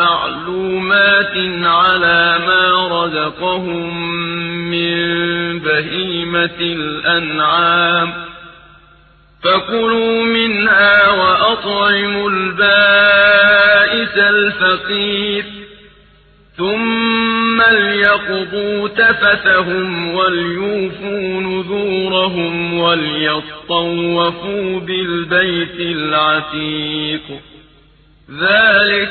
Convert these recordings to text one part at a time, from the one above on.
معلومات على ما رزقهم من بهيمة الأنعام فكلوا منها وأطعموا البائس الفقير ثم ليقضوا تفثهم وليوفوا نذورهم وليطوفوا بالبيت العتيق ذلك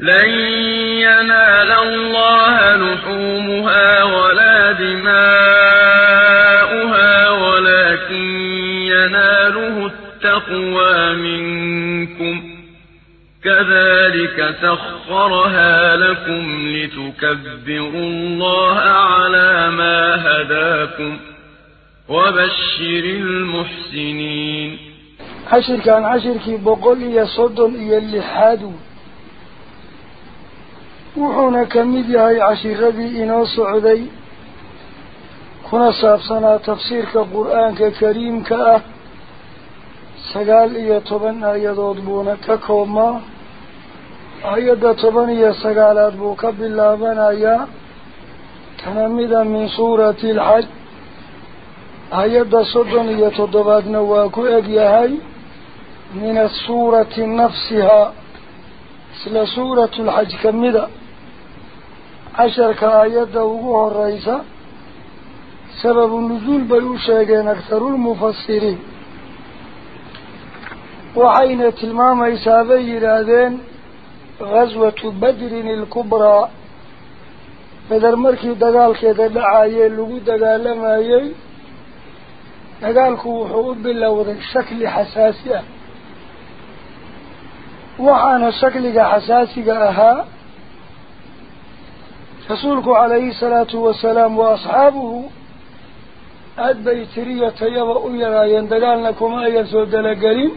لن ينال الله لحومها ولا دماؤها ولكن يناله التقوى منكم. كذلك سخرها لكم لتكبروا الله على ما هداكم وبشر المحسنين. عشر كان عشر كي بقول يا صدن يا وحونا كميد يهي عشر ربي إنو سعودي. كنا صابصنا تفسير كقرآن ككريم كأه سقال إيا طبن آيات أضبونا ككوما. آيات طبن إيا سقال أضبوك باللابن آيات كنمدا من سورة الحج. soddon iyo toddobaadna waa ku egyahay min asuurati nafsihaa isla suuratulxaj ka mida casharka aayadda ugu horeysa sababu nusuul bay u sheegeen aktharulmufasiriin waxayna tilmaamaysaa bay yidhaahdeen ghaswatu badrin ilkubraa beder markii dagaalkeeda dhacayee lagu dagaalamayey dagaalku wuxuu u bilowday shakli xasaasi ah waxaana shakliga xasaasiga ahaa رسولك عليه الصلاة والسلام وأصحابه البيترية يبقوا يرايين دقالنكم أيضا دلقلين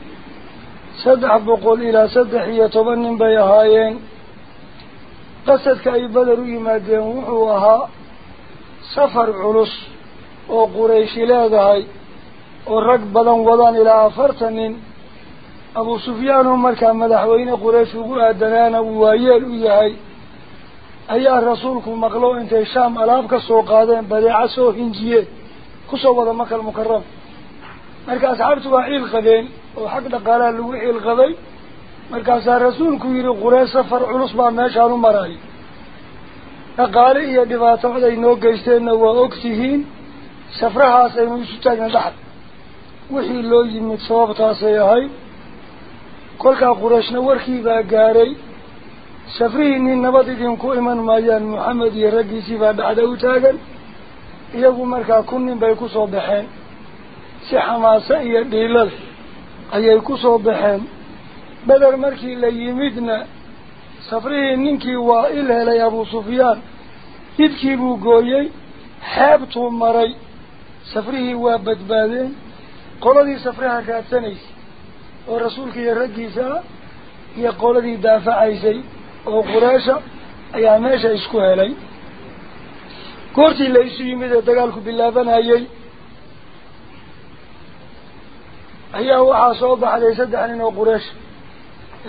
سدح بقول إلى سدح يتبنن بيهايين. قصدك أي بدر إما جنوحوها سفر علص وقريش لاذهي والرق بدن وضان إلى أفرت من أبو سفيان ومالك مدحوين قريش وقرأ دنان أبو وايال وياهي ayaa rasuulku maqlo intay shaam alaab ka soo qaadeen badeeco soo hinjiyeen kusoo wada makal mukarama marka asxaabtu waa ciil qabeen oo xag dhaqaalaha lagu ciil qabay markaasaa rasuulku yidhi quraysh safar culus baa meeshaan u maraayo dhaqaale iyo dhibaato coday noo geysteenna waa og tihiin safrahaas aynu isu taagna dhaxal wixii loo yimid sababtaasay ahayd kolkaa qurayshna warkiibaa gaaray safrihii nin nabad idinku iman maayaan maxamed iyo raggiisii baa dhexda u taagan iyagu markaa kun nin bay kusoo baxeen si xamaase iyo dhiilada ayay kusoo baxeen beder markii la yimidna safrihii ninkii waa il helay abuu sufyaan jidkii buu gooyey xeebtuu maray safrihii waa badbaadeen qoladii safraha raadsanaysay oo rasuulka iyo raggiisa iyo qoladii daafacaysay oo qureesha ayaa meesha isku helay goortii la isu yimid ee dagaalku bilaabanayay ayaa waxaa soo baxday saddex nin oo qureesha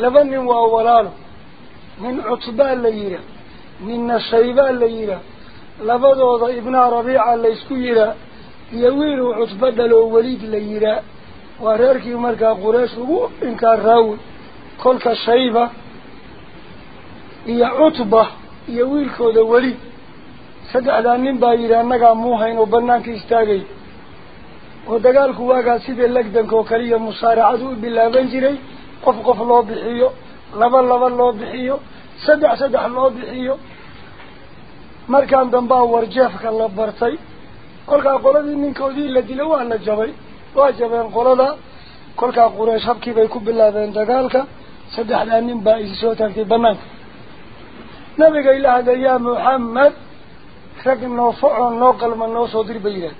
laba nin waa walaalo nin cutbaa la yihaa ninna shaybaa la yihaa labadooda ibnaha rabiica laysku yihaa iyo wiiluu cutbo dhaloo weliid la yihaa waa reerkii markaa qureesh ugu inkaar raawi kolka shayba baa yidhi annagaa muuhayn oo banaanka istaagay oo dagaalku waagaa sidii legdanka oo kaliya musaaracadu u bilaaban jiray qof qof loo bixiyo laba laba loo bixiyo saddex saddex loo bixiyo markaan dambaa warjeefka la bartay kolkaa qoladii ninkoodii la dilo waa la jabay waa jabeen qolada kolkaa quraysh habkii bay ku bilaabeen dagaalka saddexdaa nin baa isi soo taagtay banaanka rag noo facoo noo qalma noo soo dir bay yidhaahda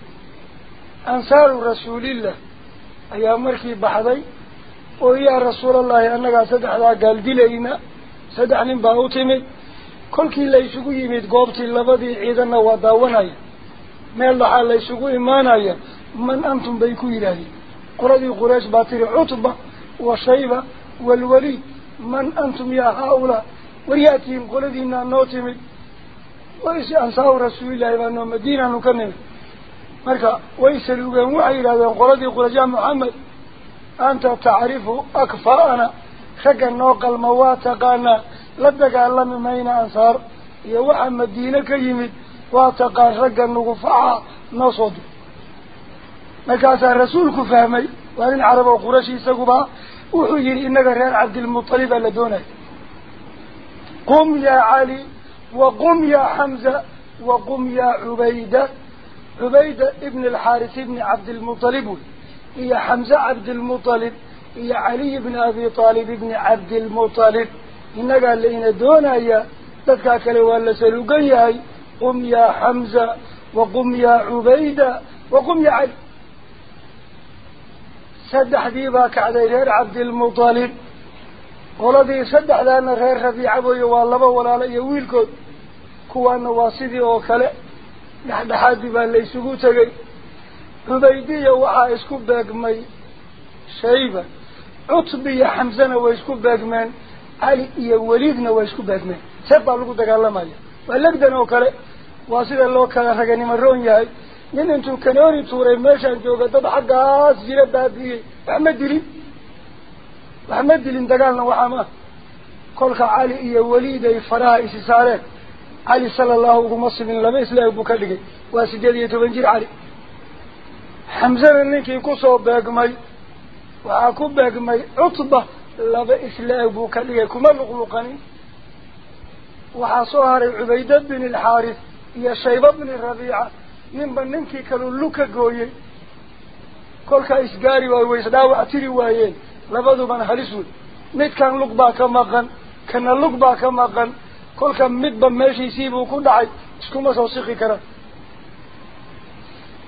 ansaaru rasuulillah ayaa markii baxday oo yaa rasuulallahi annagaa saddexdaa gaal dilayna saddex nin baa u timid kolkii la isugu yimid goobtii labadii ciidanna waa daawanaya meel waxaa la isugu imaanaya man antum bay ku yidhaahdeen qoladii quraysh baa tiri cutba wa shayba waalwaliid man antum yaa haa-ulaa ورياتهم قلدينا نوتهم ويسي أنصار رسول الله إبانا مدينة نكنن مركا ويسي لقام وعي لذين قلدي قلجا محمد أنت تعرف أكفاءنا خاك النوق المواتة قالنا لدك ألم مين أنصار يا وعن مدينة كيمد واتقى رجا نغفع نصد مركا مكاسا رسولك فهمي وهذه العرب وقرشي سقبا وحجر إنك رير عبد المطلب لدونك قم يا علي وقم يا حمزة وقم يا عبيدة. عبيدة ابن الحارث ابن عبد المطلب. يا حمزة عبد المطلب. يا علي بن أبي طالب ابن عبد المطلب. إن قال لنا دون يا تكاك لوالا سلوقي قم يا حمزة وقم يا عبيدة وقم يا علي. سد حبيبك على غير عبد المطلب. Wiilkood kuwaana waa sidii oo kale dhexdhexaadii baa la isugu tegay cubaydiya waxaa isku beegmay shayba cutbi iyo xamsena way isku beegmeen cali iyo weliidna way isku beegmeen seed baa lagu dagaalamaya waa legdan oo kale waa sida loo kala raganimo roon yahay nin intuu kanooni tuuray meeshaan jooga dad xaggaas jira baabi'iyey wax ma dilin simin laba isla-eg buu ka dhigay waa sideed iyo toban jir cali xamsena ninkii kusoo beegmay waxaa ku beegmay cutba laba isla-eg buu ka dhigay kuma luqluqanin waxaa soo haray cubayda bin alxaaris iyo shayba bni rabiica ninba ninkii kaluu lug ka gooyey kolkaa isgaari waay way isdhaawac tiri waayeen لبدو من حلسول ميت كان لقبا كمغن كان لقبا كما كمغن. كل كان ميت بماشي يسيبه وكود عاي اسكوما سوصيخي كرا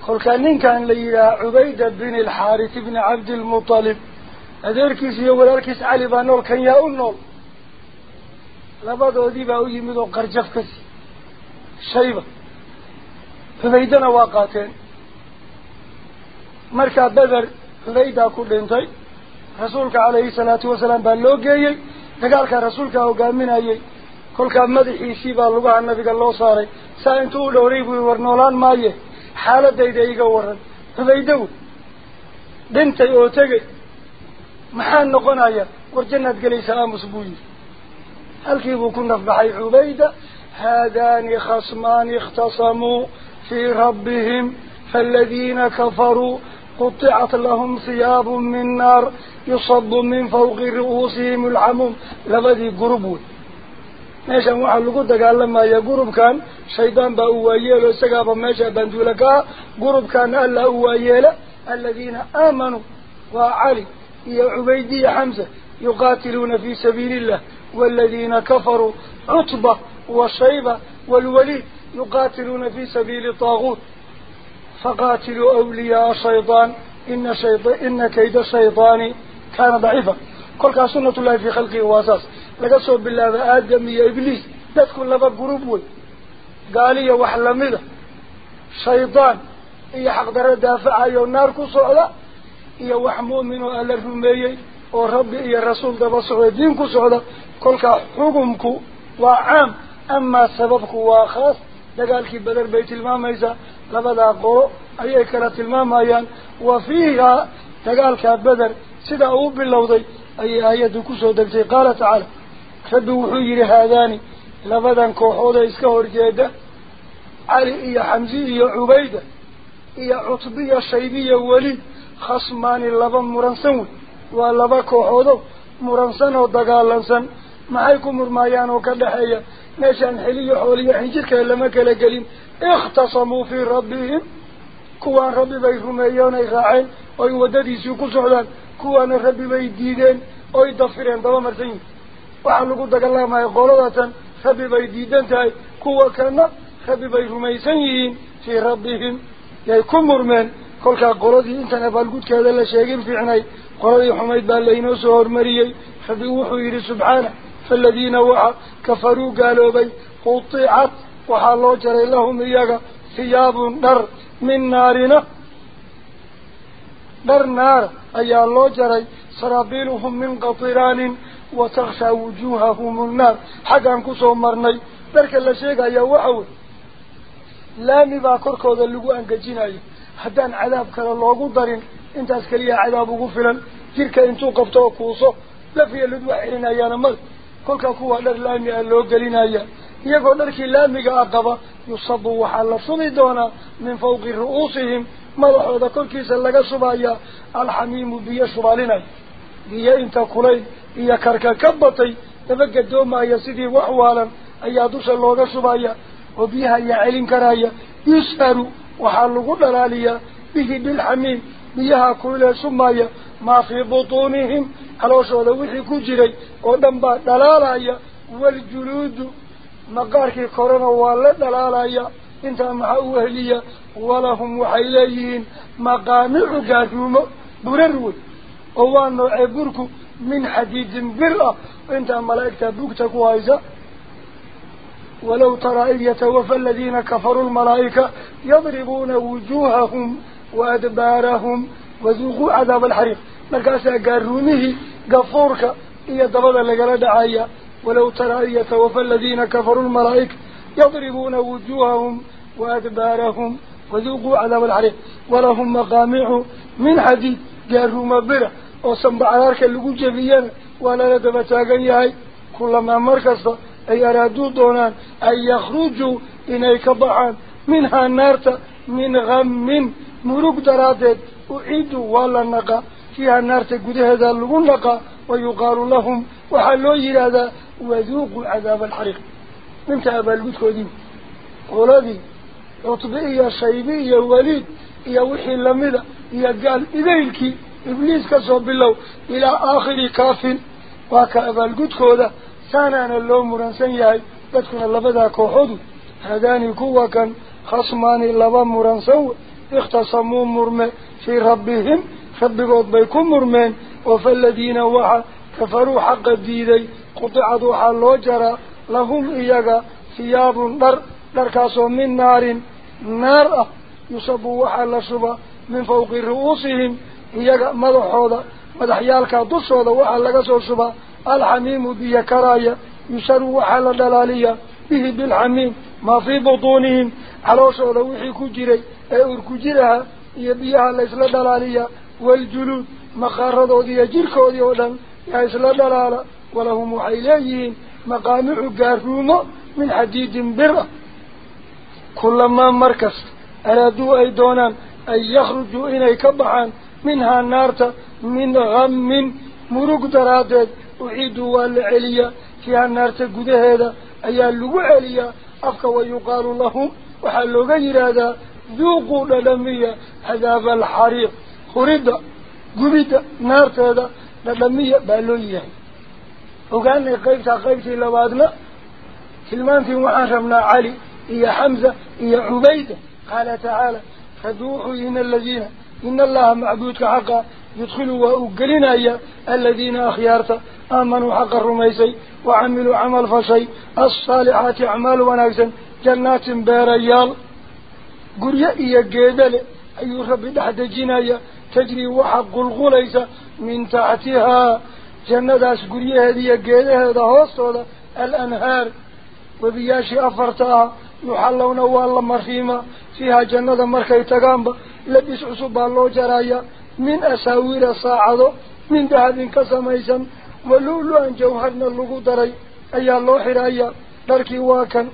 كل كانين كان ليلا عبيدة بن الحارث بن عبد المطالب اذيركيس يوال اركيس علي بانول كان يأونول لبدو ديبا ويمدو قرجفكس شايبة. فبيدنا واقعتين. مركا بذر ليدا كل انتين dagaalkaa rasuulkaa hogaaminayey kolkaa madaxiisii baa lugaha nabiga loo saaray saa intuu u dhowray buu war noolaan maaye xaaladayda iga waran xubaydow dhintay oo tegay maxaa noqonaya war jannaad gelaysa aamus buu yihi halkii buu ku nafbaxay cubayda haadaani khasmaani ikhtasamuu fii rabbihim faaladiina kafaruu قطعت لهم ثياب من نار يصب من فوق رؤوسهم العموم. لبدي قربوا ماشا محلقود قال لما يا قرب كان شيطان بأوا وياله سقابا ماشا بندولكا. قرب كان ألا أوا ييلا الذين آمنوا. وعلي يا عبيدي حمزة يقاتلون في سبيل الله. والذين كفروا عطبة وشيبة والولي يقاتلون في سبيل طاغوت فقاتلوا أولياء الشيطان إن, إن كيد الشيطان كان ضعيفا. كل سنة الله في خلقه واساس لقصوا بالله آدم يا إبليس تدخل لبا قربوي قال يا وحلمه الشيطان إيا حقدر دافع يا النار كسو على إيا وحموه منه ألا رميي وربي إيا رسول دابا صعودين كسو على كل حكمك وعام أما سببك وخاص دقال كي بدر بيت الماما إذا لبدا قو أي كرة الماما يان وفيها دقال كي بدر سيدا أوب اللوضي أي آية دكوسو دكتي قال تعالى فدوحي لهذاني لبدا قو حوضا إسكهور جيدا علي إيا حمزي إيا عبيدة. إيا عطبي إيا شيبي إيا ولي خصماني لبا مرنسون. ولبا قو حوضا مرنسان ودقال لنسان معيكم مرمايان وكالدحية مشان حلي حولي يعني حين جرك لما كلا قليم اختصموا في ربهم. كوان ربي بيهم ايان ايغاعين أي وددي سيكو سعلان كوان ربي بي ديدين أي دفرين بابا مرسين وحلو قدك الله ما يقولوا خبي بي ديدين تاي. كوان خبي بيهم ايسانيين في ربهم. يعني يكون مرمان كل كا قولدي انت نبال قد كذا لا شيء في عناي. قولدي حميد بالله ينسو هرمريي خبي وحو يري سبحانه. فالذين كفروا قالوا بي قطعت وحالو جري لهم إياك ثياب نر من نارنا. نر نار أي الله جري سرابيلهم من قطران وتغشى وجوههم النار. حقا كسو مرني درك اللي شيء يا وعوه لا مباكر كذا اللي قوان قجينا حتى عذاب كان الله قدر انت اسكليا عذاب غفلا تلك انتو قفتوا كوصو لا في اللدوء حين ايانا مرد كل كوا در لامي اللو قلنا يا يقول درك لامي قاقبة يصب وحلا صمدونا من فوق رؤوسهم ما لحظة كل كيس اللقى صبايا الحميم بي صبالنا بي انت كلي بي كركا كبطي نفق الدوما يسدي وحوالا ايا دوس اللوغة صبايا وبيها يعلم كرايا يسهر وحلو قدراليا به بالحميم بيها كلها سمايا ما في بطونهم. على وشو لوحي كجري؟ قدن با دلالة والجلود مقارك كورونا ولا دلالة انت محاو أهلية ولهم وحيليين. مقامع جاثوم بررول أوان نوعبرك من حديد برع انت ملائك تبوك تكوائزة ولو ترى إذ يتوفى الذين كفروا الملائكة يضربون وجوههم وأدبارهم. وزوقوا عذاب الحريق. مركاسا قارونه قفورك إيا دبدا لقل دعايا ولو ترى يتوفى الذين كفروا الملائكة يضربون وجوههم وأدبارهم وذوقوا عذاب الحريق ولهم مقامع من حديد قاروا مبرة وصنبع عارك اللقو جفيا ولا لدبتاقا يهي كلما مركزة أي أرادوا دونان أن يخرجوا إني كبعان منها النار من غم مروق درادت أعيدوا ولا نقا فيها النار تقول هذا اللغون نقا ويقال لهم وحلوا هذا وذوقوا عذاب الحريق. من تأبى القدس ولدي عطبئي شيبي وليد يا وحي اللمدة يا قال إذيك إبليس كسب بالله إلى آخر كاف. وكأبى القدس saanaana loo muransan yahay dadkuna labadaa kooxodu hadaani kuwa kan khasmaani laba muransan wey ikhtasamuu murme fii rabbihim فبقوا بيكم مرمين وفالذين وحا كفروا حق الديدي قطعتوا حلو جرى لهم إيقا ثياب در دركاسوا من نار نار يصبوا وحا لشبا من فوق رؤوسهم إيقا مضحوظة مضحيالكا دسوظة وحا لقصوا شبا الحميم بي كرايا يسروا وحا للالالية به بالحميم ما في بطونهم حلوشوا لوحي كجري أي أركجرها يبيها ليس للالالية والجلود مخارضو دي جيركو دي ودن يسلا دلالا ولهم وحيليين مقامع قاروما من حديد برة. كلما مركز أرادوا أي دونان أن يخرجوا إني كبحان منها النار من غم مروق درادت أعيدوا والعليا فيها النار تقده هذا أي اللغو عليا أفك ويقال لهم وحلوا غير هذا ذوقوا للمية عذاب الحريق خرد قبد نار هذا للمية بالوية وقالنا قيبتا قيبتي لبادنا سلمانتي وحرمنا علي إيا حمزة إيا عبيدة قال تعالى فدوحوا إن الذين إن الله معبودك حقا يدخلوا وأقلنا الذين أخيارته آمنوا حق الرميسي وعملوا عمل فشي الصالحات أعمال ونكسا جنات بيريال قرية إيا قيدل أي ربي لحد جناية تجري وحق الغليس من تحتها جنة داس قرية هذه قيدة هذا هوستولا الأنهار. وبياشي أفرتها يحلون والله مرخيمة فيها جنة مركي تقامب. لبس عصبا الله جرايا. من أساوير صاعده من ذهب كسميسا. ولولو أن جوهرنا اللغو دري. أي الله حرايا. دركي واكن.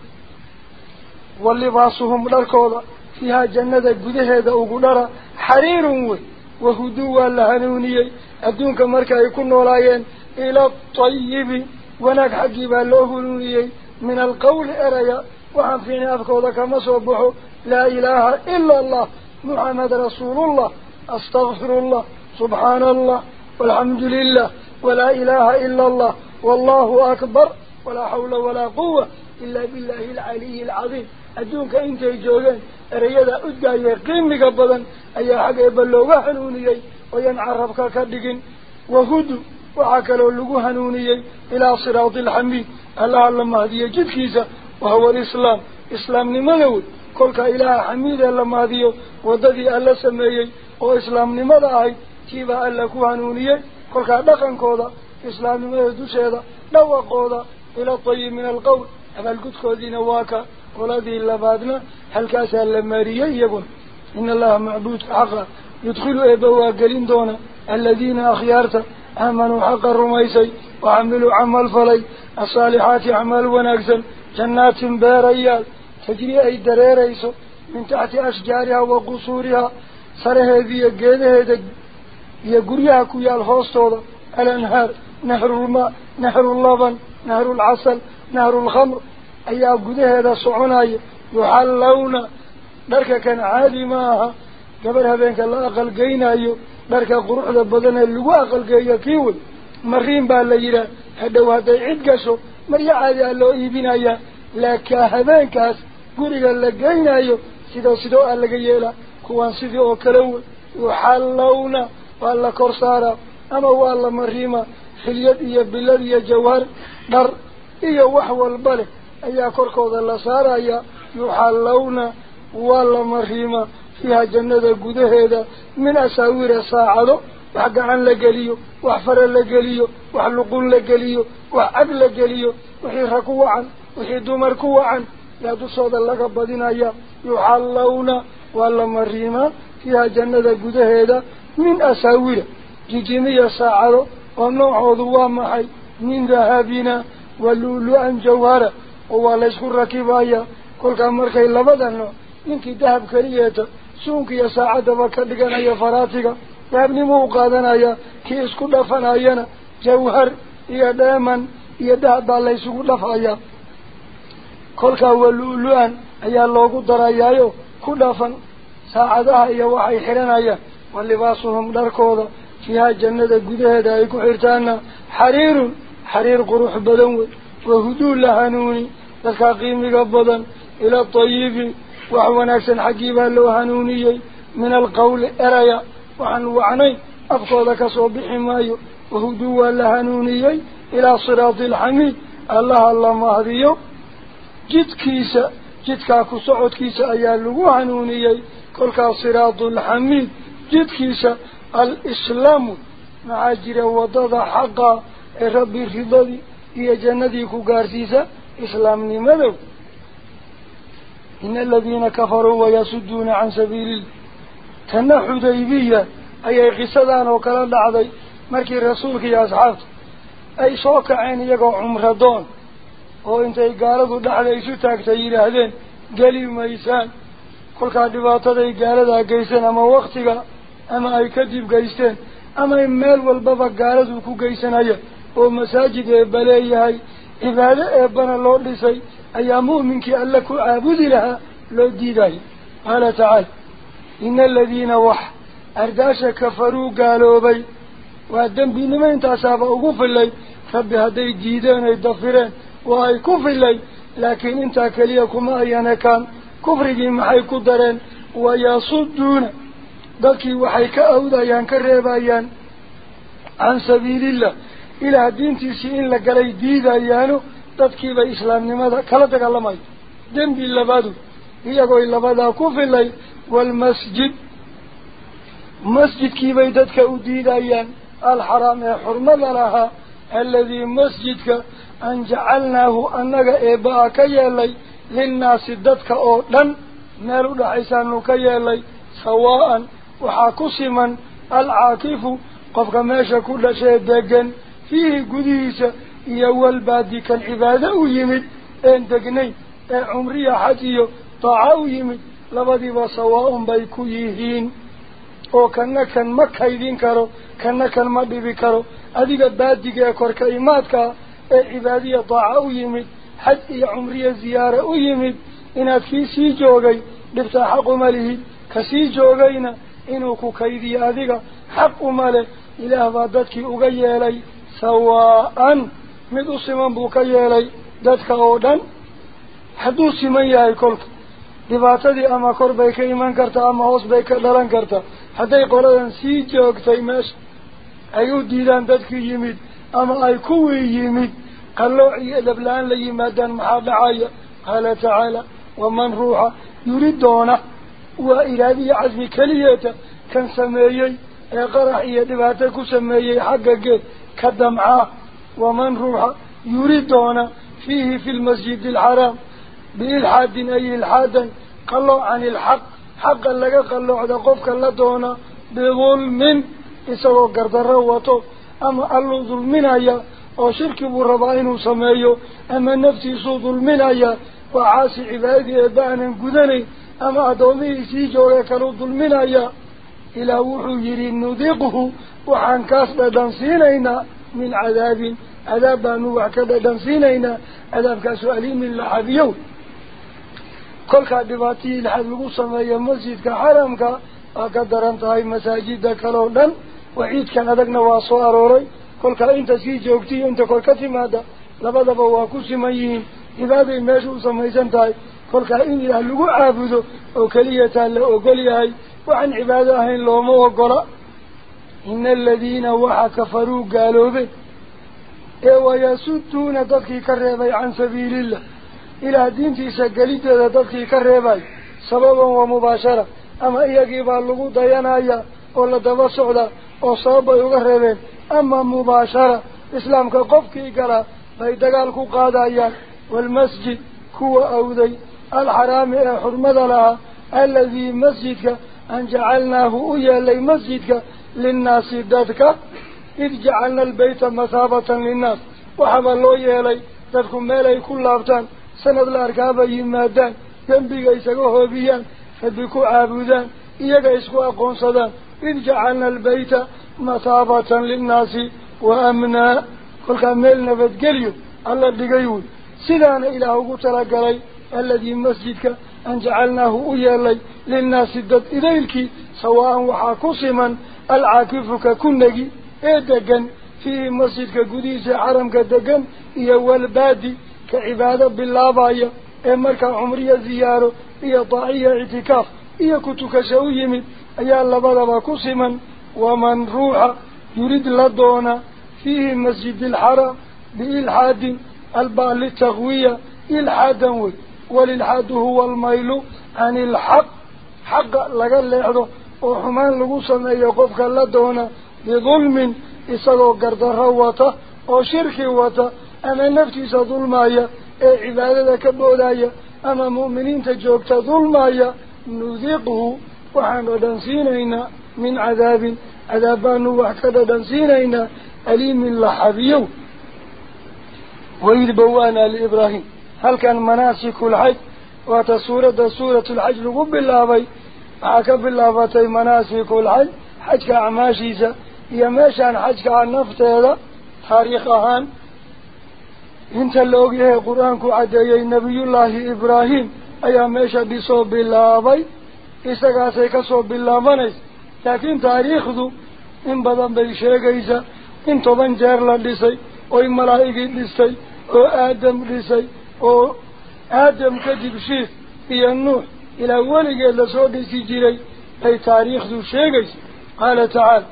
واللباسهم لركولا fiihaa jannada gudaheeda ugu dhara xariirun wey وهدوا لهنوني أدونك مركا يكون ولايين إلى الطيب. ونك حقيبا لهنونيي من القول أريا. وعن فيني ما مصبح لا إله إلا الله. محمد رسول الله. أستغفر الله. سبحان الله. والحمد لله. ولا إله إلا الله. والله أكبر. ولا حول ولا قوة إلا بالله العلي العظيم. أدونك أنت جوجان رجلا أدعى يقيم قبلا أي حاجة بلوغ حنوني وينعرفك كدجن وهدو وعكل اللجو حنوني إلى صراط الحميد الله لما هذه جد كيسة وهو الإسلام إسلام نملاود كل كإلى حميد لما هذه وذي الله سمي أو إسلام نملا أي كيف الله حنوني كل كدقن كودا إسلام نملاود شهدا نوا كودا إلى طيب من القول أما القدس كودين واقع labaadna halkaasaa la mariyey iyaguna ina allaha macbuudka xaqa yudkhilu eeba waa gelin doona aladiina akhyaarta aamanuu xaqa rumaysay وعملوا عمل فلي. الصالحات عمل ونكسن جنات بيريال تجري أي دريريسو من تحت أشجارها وقصورها. سره ذي قيده يقريها كويا الهوستوضة الأنهار نهر الماء نهر اللبن نهر العسل نهر الخمر. أي أقده هذا صعناي يحلون درك كان عادي معها قبل هذين الله أقل قينا درك قروح بدنا اللي أقل قيا كيول مرين بالليلة هذا وهذا عيد قشو مريا عادي الله يبينايا لك هذين كاس قرية اللي قينا سيدو سيدو ألا قيلا كوان سيدو كلو يحلون والله كورسارا أما والله مريمة xiliyad iyo bilad iyo jawhar dhar iyo wax walba leh. Ayaa korkooda la saaraya yuxallawna waa la mariima fiiha jannada gudaheeda min asaawira saacado wax gacan la geliyo wax fara la geliyo wax luqun la geliyo wax cag la geliyo wixii rag ku wacan wixii dumar ku wacan yaa dushooda laga badinaya yuxallawna waa la mariimaa fiiha jannada gudaheeda min asaawira jijimiya saacado هو ليس ركبايا كل كان مركي لبدنا إنك ذهب كريتا سونك يا ساعة وكدقنا يا فراتك ذهبني مو قادنا يا كي اسكو دفناينا جوهر يا دائما يا ذهب ليس دفايا كل كان ولؤلؤا أي الله درايا يو كدفن ساعدها يا وحي حرنايا ولباسهم دركوضا فيها جنة قدها دايك حرتانا قيمي قبضا إلى الطيب نفسا حقيبا لو هنوني من القول إريا. وعن وعني أفضلك صبح مايو وهدو لهنوني إلى صراط الحميد. الله الله مهديو جد كيسا جد كاكو صعود كيسا أيالو هنوني كلك صراط الحميد. جد كيسا الإسلام معاجر وضد حقا. ربي رضي هي جندي كغارسيسا إسلام نمدو إن الذين كفروا ويسدون عن سبيل تنحو ديبية أي قصدان وكلام لعضي مركي رسولك يا أصحاب. أي صوك عين يقع عمردون وإنتي قالوا دعلي ستاك تيري هذين قلي ميسان كل كادباتة قالوا قيسان أما ay kadib geysteen ama in meel walbaba gaaladu ku geysanaya oo masaajid eebba leeyahay إبادة إبنا الله لسي أي مؤمنك أن لك أعبد لها لو ديداي قال تعالى إن الذين وح أرداش كفروا قالوا بي وعدن بين ما انتعصاب أقوف الله فب هذي ديدان الدفرين وهي كوف الله لكن انت كليكم أيانا كان كفر جيم حي كدرين ويصدون ذكي وحيك أودا ينكر بايان عن سبيل الله. La galay diidayaano dadkiibay islaamnimada kala dagaalamayo dembi labadu iyagooy labadaa ku filay waalmasjid masjidkiibay dadka u diidayaan alxaraam ee xurmada lahaa aladii masjidka an jacalnaahu annaga eebba-a ka yeelay linnaasi dadka oo dhan meel u dhaxaysaanu ka yeelay sawaa'an waxaa ku siman alcaakifu qofka meesha ku dhashee degan فيه قديسة يوال بعدك العبادة ويمد. إن دقني إن عمري حديو طاعة ويمد. لبدي بيكو يهين. أو كان كان ما كايدين كارو كان كان ما ديبي كارو. اديق بعدك اكور كايماتك عبادية طاعة ويمد. حد عمري زيارة ويمد. أنا في سي جوغي دفتا حق ماله. كسي جوغينا إنو كو كايدي اديق حق ماله. إله وعدتك أغيالي. Dadka oo dhan hadduu siman yahay kolka dhibaatadii ama kor bay ka iman kartaa ama hoos bay ka dhalan kartaa hadday qoladan sii joogtay meesha ay u diidaan dadkii yimid ama ay kuwii yimid qallooc iyo edabla-aan la yimaadaan maxaa dhacaya qaala tacaala waman ruuxa yuri doona waa iraadiya casmi keliyeeta kan sameeyey ee qarax iyo dhibaato ku sameeyey xagga geed كدمعة ومن روح يريدون فيه في المسجد الحرام بإلحاد أي إلحاد قالوا عن الحق حقا لك قالوا عدا قفك لدونا بظلم إسوا قرد روته أما ألو ظلمنا يا أو شرك بربعين سمايو أما نفسي سو ظلمنا يا وعاسي عبادي أبانا قدني. أما أدومي سيجو لك ظلمنا يا dhadhan siinaynaa min cadaabin cadaab baanu wax ka dhadhan siinaynaa cadaabkaasu aliimin laxabiyow kolkaa dhibaatihii ilxad lagu sameeyo masjidka xaramka waa ka daran tahay masaajida kaleo dhan waciidkan adagna waa soo arooray kolkaa inta sii joogtiyo inta kor ka timaada labadaba waa ku siman yihiin cibaaday meesha u samaysan tahay kolkaa in ilaah lagu وعن عباده إن لهم وقرأ. إن الذين وحى كفروا قالوا به. إيوا يسدون دقي كالريباي عن سبيل الله. إلى دين تيسقلت دقي كالريباي سببا ومباشرة. أما إياك باللغو ديانا أيا أولا دبا سعودا أصابا يغربين. أما مباشرة إسلام كقفكي قرأ. فإدقال قادا أيا والمسجد كو أودي. الحرام إلى حرمد لها. الذي مسجدك awday alxaraami ee xurmada lahaa aladii masjidka an jacalnaahu u yeelay masjidka linnaasi dadka id jacalna albayta mathaabatan linnaas waxaaba loo yeelay dadku meelay ku laabtaan sanad la arkaaba yimaadaan dembiga isaga hoobiyaan rabbi ku caabudaan iyaga isku aqoonsadaan id jacalna albayta mathaabatan linnaasi wa amnaa kolkaa meel أن جعلناه أيالي للناس الدد إليك. سواء وحاكسما العاكف ككنجي إيدقا في مسجد كقديس عرم كدقا إيه والبادي كعبادة بالله باية إمرك إيه عمرية زيارة إيه طاعية اعتكاف إيه كتك من أيال لبدا باكسما ومن روح يريد لدونا. فيه مسجد الحرم بإلحاد البالي التغوية إلحادا وي. وللحد هو الميل عن الحق. حق لغا قال أو حمان لوو سميهو قفكه لا دونا بظلم اسلو غردره وتا أو شركه وتا أما نفسي ظلمايا أي عبادته كبودايا أما مؤمنين تجوكت ظلمايا نذيقه وحانو دنسينينا من عذاب. عذابانو وحكدا دنسينينا أليم الله حبيو بوأنا لإبراهيم. Shirki wata ama naftiisa dulmaya ee cibaadada ka boodaya ama mu'miniinta joogta dulmaya nudiqhu waxaan dhadhansiinaynaa min cadaabin cadaab baanu wax ka dhadhansiinaynaa aliimin laxabiyow waid bawaanaa liibraahim halkan manaasikul-xaj waata suuradda suuratulxaj lagu bilaabay waxaa ka bilaabatay manaasikul-xaj xajka acmaashiisa iyo meeshaan xajkaa nafteeda taariikh ahaan inta la ogyahay qur-aanku أو آدم كذب شيء في النوح إلى ولج إلى صادق سجري أي تاريخ ذو شيء قال تعالى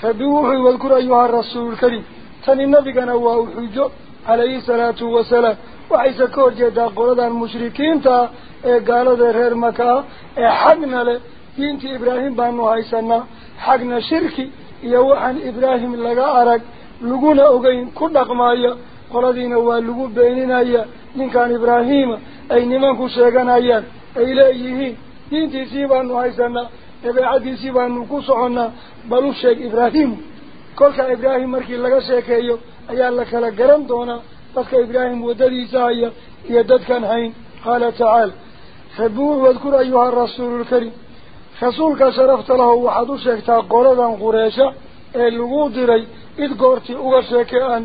خبوه والكرة أيها الرسول الكريم تاني النبي كان هو حجو عليه الصلاة والسلام وعيسى كورجة دا قرد المشركين تا قال ذا هير مكا حقنا له دينتي إبراهيم بانو عيسى سنة حقنا شركي يوحن إبراهيم لغا عرق لغونا أغين كل أقمائيا waa lagu beeninaya ninkan ibraahiima ay nimanku sheeganayaan ay leeyihiin diintiisii baanu haysanaa dabeecadiisii baanu ku soconnaa bal u sheeg ibraahimu kolka ibraahim markii laga sheekeeyo ayaa la kala garan doonaa dadka ibraahim waddadiisa haya iyo dadkan hayn qaala tacaala rabuuc wadkur ayuha rasuulu lkariim rasuulka sharafta lahu waxaad u sheegtaa qoladan qureesha ee lagu diray id goortii uga sheekay aan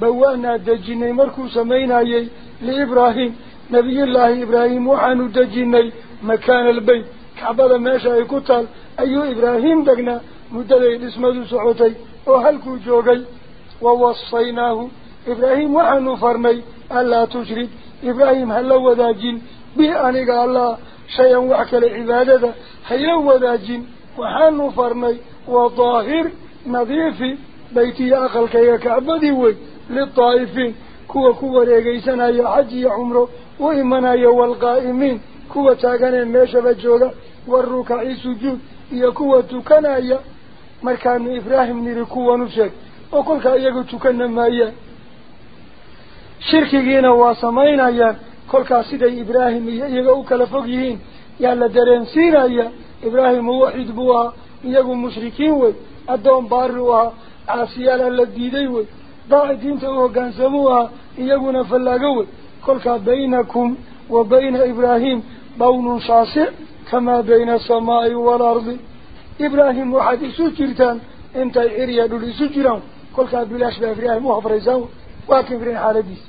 بوانا دجيني مركو سميناي لإبراهيم. نبي الله إبراهيم وحانو دجيني مكان البيت. كعبة ماشا يكتل أيو إبراهيم دقنا. مدلعي اسمه سعوتي. وحلكو جوغي. ووصيناه. إبراهيم وحانو فرمي. ألا تشرك إبراهيم هل هو داجين قال الله شيئا وحكى لعبادة. هل هو داجين وحانو فرمي. وظاهر نظيفي. بيتي أقل كي كعبة دي وي. Imanaya waalqaa'imiin kuwa taaganee meeshaba jooga waarukaci sujuud iyo kuwa tukanaya markaanu ibraahim niri kuwan u sheeg oo kolkaa iyagu tukana maayaan shirkigiina waa samaynayaan kolkaas siday ibraahim iyo iyaga u kala fog yihiin yaa la dareensiinaya ibraahim muwaxid buu ahaa iyagu mushrikiin wey addoon baari u ahaa caasiyaal alla diiday wey ضاعدين توقان سموها إيقنا فلاقول كلك بينكم وبين إبراهيم بون شاسع كما بين السماء والأرض. إبراهيم وحدي سجرتان إمتى إريادوا لسجران كلك بلاش بإبراهيم وفريزان وكبرين حال ديس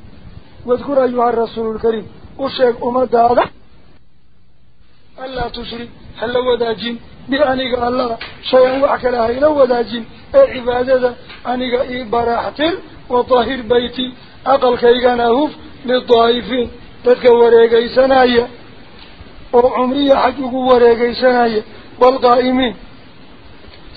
واذكر أيها الرسول الكريم أشيك أمد هذا ألا تشري هل هو دا جين بأنيق الله شيئا وحك لها إلا وداجين العبادة أنيق براحتر وطاهر بيتي أقل كيغان أهوف للطائفين تلك وريقي سنايا. وعمري حجوك وريقي سنايا. والقائمين.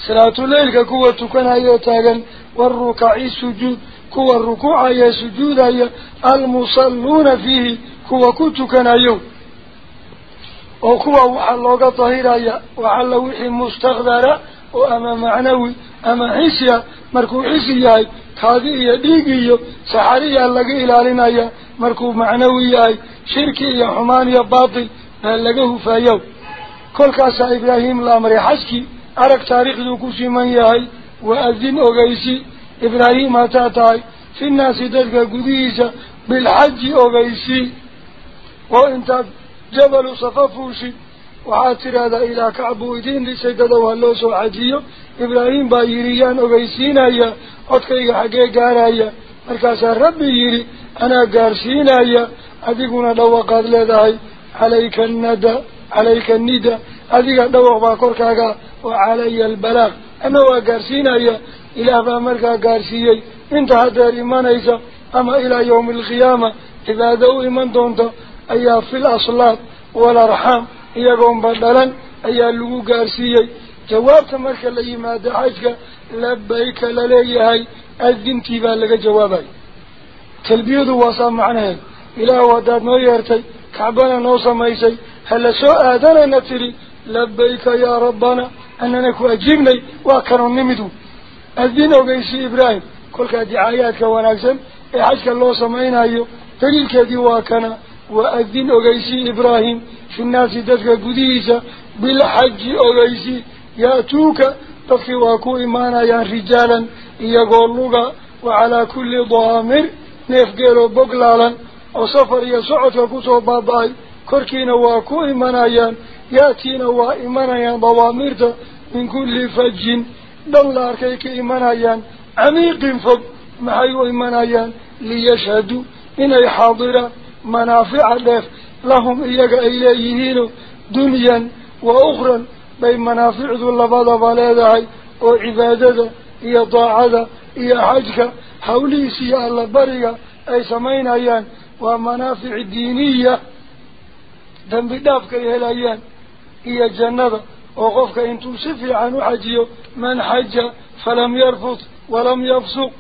صلاة الليل كقوة كان أيوتاقا والركع السجود كو الركوع يسجود أي المصلون فيه. كو كنت كان أيوتاقا وكوا وعلوغة طهيرا وعلوه مستغذرة وأما معنوي أما عيسيا مركو عيسيا كاذي ديقي سحريا لقي إلالنا مركو معنوي شركي حماني باطل لقه فايو كل كاسا إبراهيم الأمر حسكي أرك تاريخ دوكوشي من يهي وأذن أغيسي إبراهيم أتاتاي في الناس تلقى قديسة بالحج أغيسي وإنتاب waxaad tidhaahdaa ilaa kacbuu idiin dhisay dadow ha loo soo xajiyo ibraahim baa yidhi yaan ogeysiinaya codkayga xaggee gaaraya markaasaa rabbi yidhi anaa gaarsiinaya adiguna dhawaqaad leedahay calayka annada calayka annida adiga dhawaq baa korkaaga oo calaya albalaaq ana waa gaarsiinaya ilaah baa markaa gaarsiiyey inta haddeer imanaysa ama ilaa yawmi alqiyaama cibaado u iman doonta iyagoonba dhalan ayaa lagu gaarsiiyey jawaabta marka la yimaado xajka labayka laleeyahay adintii baa laga jawaabaya talbiyadu waa saa macnaheed ilaahu haddaad noo yeertay kacbana noo samaysay hala soo aadanana tidhi labayka yaa rabbana anana ku ajiibnay waa kanu nimidu adin ogeysi ibraahim kolkaa dicaayaadka wanaagsan ee xajka loo samaynayo daliilkeedii waa kana وأذن أغيسي إبراهيم. في الناس تدك قديسة. بالحج أغيسي. يأتوك. تفكي واكو إيمانا يا رجالا. يقولوك وعلى كل ضامر. نفقيرو بقلالا. وصفر يسعك كسو باباي. كركينا واكو إيمانا يأتينا وإيمانا ضوامرتا من كل فج. دلار كيك إيمانا عميق فوق. محيو إيمانا ليشهدوا. إني حاضرة. منافع لف لهم إياك إليهين دنيا وأخرى بين منافع ذو اللبادة باليدهي وعبادة إيا ضاعة إيا حجك حوليسي الله بريا أي سمين أيان. ومنافع دينية. دنب دافك إيهلايان إيا جنة. وقفك إنتو سفي عن حجيو. من حج فلم يرفض ولم يفسق.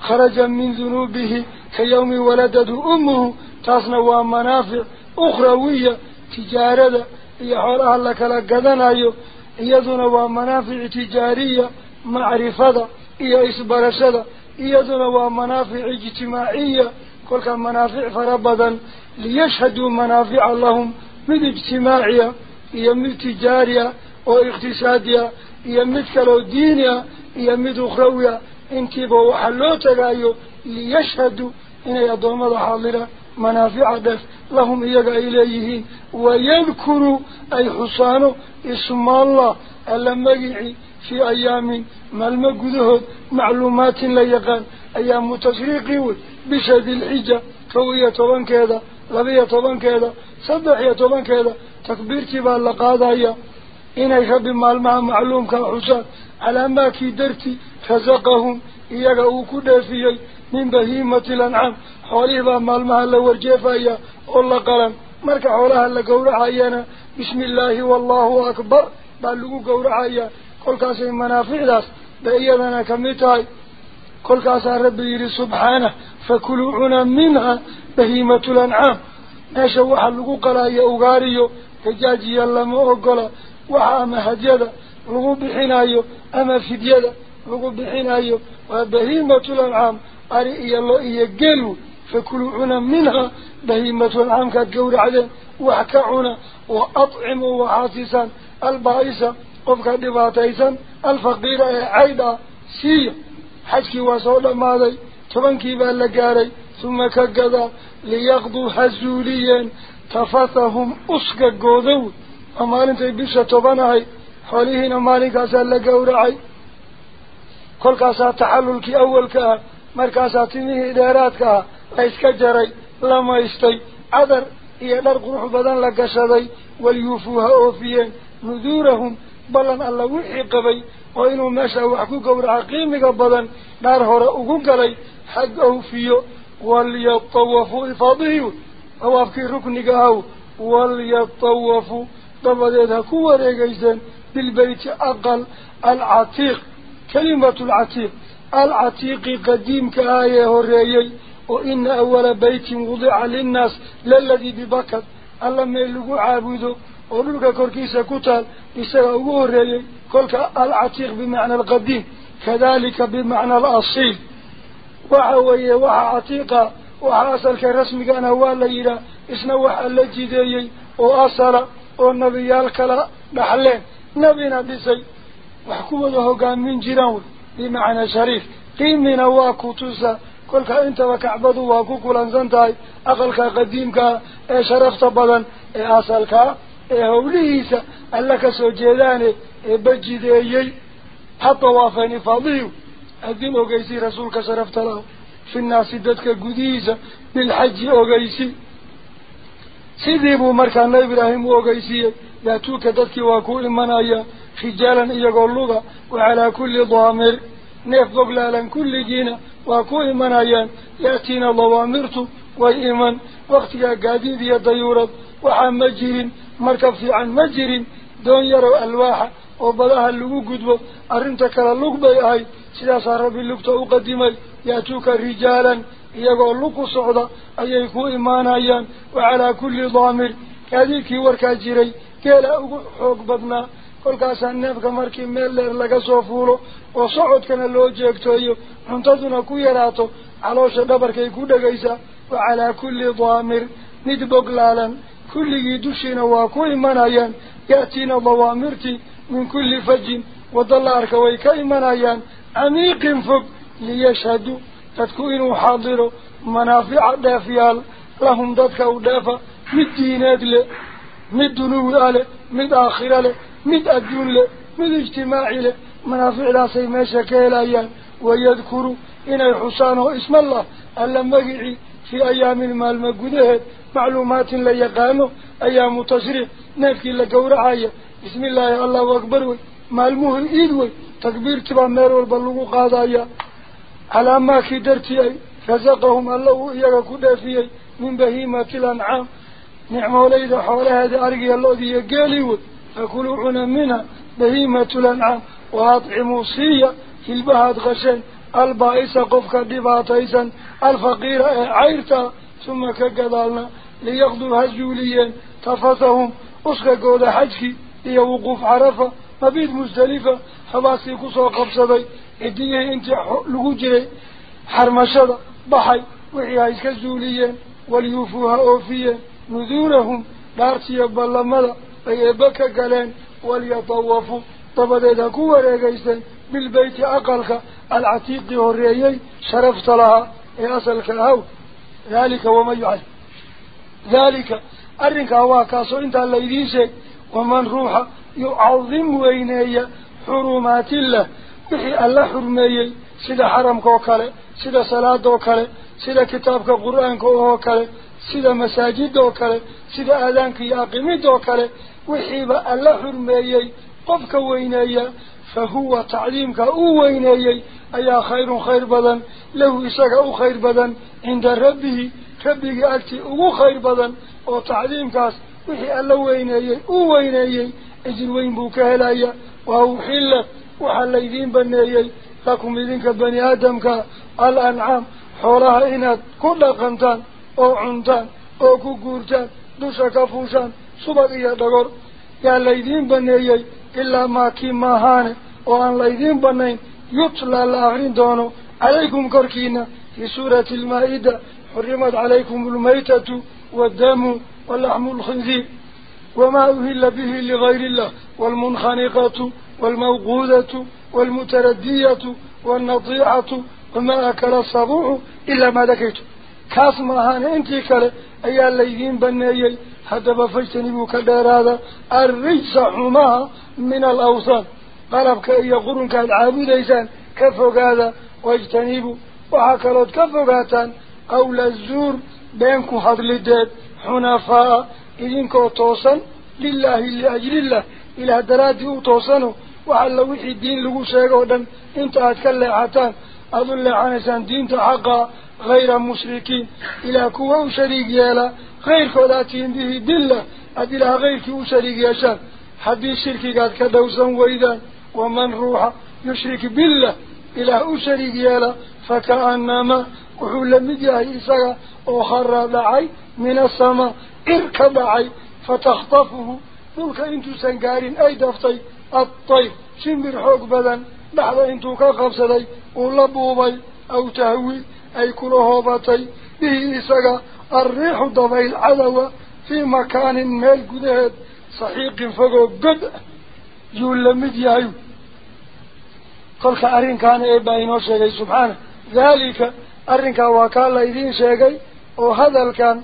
خرج من ذنوبه كيوم ولدته أمه. تصنع منافع أخروية تجارة يحولها لك لقدنا يدنا ومنافع تجارية معرفة إيا إسبرشة يدنا ومنافع اجتماعية كل منافع فربدا ليشهدوا منافع لهم من اجتماعية إيا من تجارية واقتصادية إيا من كلو دينية إيا من أخروية انتبه وحلوتك ليشهدوا إن يضم حاضرة منافع دف لهم إيقا إليهين ويذكروا أي حصانوا اسم الله ألا في أيام مالما قدهد معلومات ليقان أيام تشريقي بشد الحجة. كوية طبان كذا لبية طبان كذا صدحية طبان كذا. تكبيرتي باللقاضايا إنay rabbi maalmaha macluumka xusaan maakii darti rasaqahum iyaga uu ku dheefiyey من بهيمة الأنعام حوليه بأمالمها لورجيفة أولا قلن مركع أولاها لقورة عينا بسم الله والله أكبر. بألقوا قورة عيا كل كاسة منافع داس. بأيضنا كميتاي كل كاسة ربي سبحانه. فكلوعنا منها بهيمة الأنعام ناشوا وحلقوا قلا يا أغاريو هجاجي الله مؤقلا وحام هجدا لغو بحنايو أما فديدا لغو بحنايو وبهيمة الأنعام أري إيا الله إيا قيلوا فكلوا منها بهمة العام كانت قول عدن وحكعونا وأطعموا وحاسسا البائسة قفك دباتيسا الفقيرة عيدا سي حجك وصول ماذا تبنكي بالقاري ثم كقضى ليقضوا حزوليا تفثهم أسك قوذو أما لنت بيشة تبنهي حوليهن أما لنكاسا لقول عي كل كاسا تعلل كي أول مركز عتمه إداراتك ليسك جري لما يستي عذر إيادار قرح بدن لك شدي وليوفوها أوفيا نذورهم بلن الله وحيق بي وإنه ما شاوحكو قور عقيمك نار هراء قنقلي حق أوفيو وليطوفوا إفاضيو أوافكي ركن أو وليطوفوا طبعاتها كوريك إيسان بالبيت أقل العتيق كلمة العتيق العتيق قديم كآية هرييي وإن أول بيت وضع للناس للذي ببكت اللهم يلقوا عابدوا ونلقى كوركيسة كتال بسرعة هرييي قولك العتيق بمعنى القديم كذلك بمعنى الأصيل. وعوية وعا عتيقة وعاصل كرسمك أنا والليلة اسنوح اللجيديي وأصل ونبيالك لحلين نبينا بسي وحكومة هو قام من جيرانه بمعنى شريف. قيم من واكوتوسا كلك انت وكعبدوا واكوكو لنزنتاي اقلك قديمك اي شرفت بلن اي أصلك اي هوليسا اللك سوجيداني اي بجيدي حتى وافني فضيو الدين أوغيسي رسولك شرفت له. في الناس ددك قديسا للحج أجيسي سيدي بو مركان إبراهيم أوغيسي. ياتوك دسك وكل منايا خجالا يقولوا وعلى كل ضامر. نيف ضغلالا كل جينا وكل منايا يأتينا ضوامرت وإيمان. وقتها قديد يضيورت وحام مجير مركب في عن مجير دون يروا ألواحا وبداها اللقو قدوة. أرنتك للقبة أي. سلا صار باللقطة أقدمة ياتوك رجالا يقول لك صعدة. أي يكون إيمان وعلى كل ضامر. هذه كي وركا جيري كلا أوق بدنا كل كاس النف كمر كمل لرلاك صوفولو وصعد كنا لوجيك تويو عن تدنا كويراتو على شدبر كي كودا جيسا وعلى كل ضامر ندبق لالا كل يدشين وكل منايا يأتينا ضوامرتي من كل فج وضلار كوي كي منايا عميق فوق ليشهدوا تتكوينوا حاضرو منافع دافيال لهم ضدك ودافا من الدينات ah adduun leh mid ijtimaaci leh manaaficdaasay meesha ka helayaan wayadkuru inay xusaan oo ismallah alla magicii fii ayaamin maalma gudaheed macluumaatin la yaqaano ayaamu tashriic neefkii la gowracaya bismi illaahi allahu akbar wey maalmuhu iid wey takbiirtii baa meel walba lagu qaadaya calaa maakii dartii ay rasaqahum alla uu iyaga ku dheefiyey min bahiimati lancaam نعم وليد حولها ذا أرقي اللوذي يقاليوه فكلوعنا منها بهيمة لنعام وأطعموا صية في البهات غشين. البائسة قفك الدباطيسا الفقيرة عيرتا. ثم كقضالنا ليقضوا هزوليين تفاثهم. أسكى قول حجكي ليوقوف عرفة. مبيد مزدلفة. حباسي كسوا قبصدي الدنيا إنت لغجري. حرمشدة. بحي. وعيائز كزوليين وليوفوها أوفيا نزولهم بارتي بلمدا أي بكا غلان وليطوفوا. طبدا كو ريغيسن بالبيت أقلك العتيق والريي شرف صلاه يا سلك الهو ذلك وما يعلم. ذلك أرنك هو كاسو إنت ليديس ومن روح يعظم وينيا حرمات الله. بحي الله حرمي سيدا حرم كوكالي سيدا صلاة كوكالي سيدا كتاب كقرآن كوكالي الله الله سيدا مساجد دوكالي سيدا آذانك ياقمي دوكالي وحي الله حرمي قفك ويني فهو تعليمك أو ويني أي خير خير بدن له إساق أو خير بدن عند ربه ربك أكتي أو خير بدن أو تعليمك وحي ألا وينيي أو وينيي أجل وين بوكهلايا وهو حلة وحل إذين بنيي أو عنطان أو كقورتان دوشا كفوشان سبق إيا دقر يا ليدين بنيي إلا ما كي ماهان وأن ليدين بنين يطلع الآخرين دونه عليكم كركينا في سورة المائدة. حرمت عليكم الميتة والدم واللحم الخنزير وما أهل به لغير الله والمنخنقة والموقوذة والمتردية والنطيعة وما إلا ما هان انتي كله أي الليذين بنيي حتى بفجتنبوا كدار هذا الرجس حماها من الأوصان قلبك إيا قرنك العابد إيسان كفوك هذا واجتنبوا وحكرت كفوك هاتان الزور بينكم حضل الداد حنفاء إذنكو توصن لله لأجل الله. إلى درادي توصنوا وحل وحي الدين لغو شيئا انت أتكلم عتان أظن عنسان دين حقا غير مشركين. إلى كوا شريك يالا غير كولاتين به دلة. أدلها غير كوا شريك يشان. حدي الشرك قد كدوسا وإذا ومن روح يشرك بالله. إلى شريك يالا فكأنما وحول مديه إساق وخر دعي من السماء. اركب دعي فتخطفه. ذلك انتو سنقارين أي دفتي. الطيب شمبر حوق بدن. بعد انتو كقبصدي ولبوبي أو تهوي. أي كل هوبتي به إسقى الريح ضبي العذوة في مكان ميل قدهد صحيق فقو قد يولمد يايو. قل خارين كان إبائي نوشيكي سبحانه ذلك أرنكا وكالا إذين شيكي وهذا كان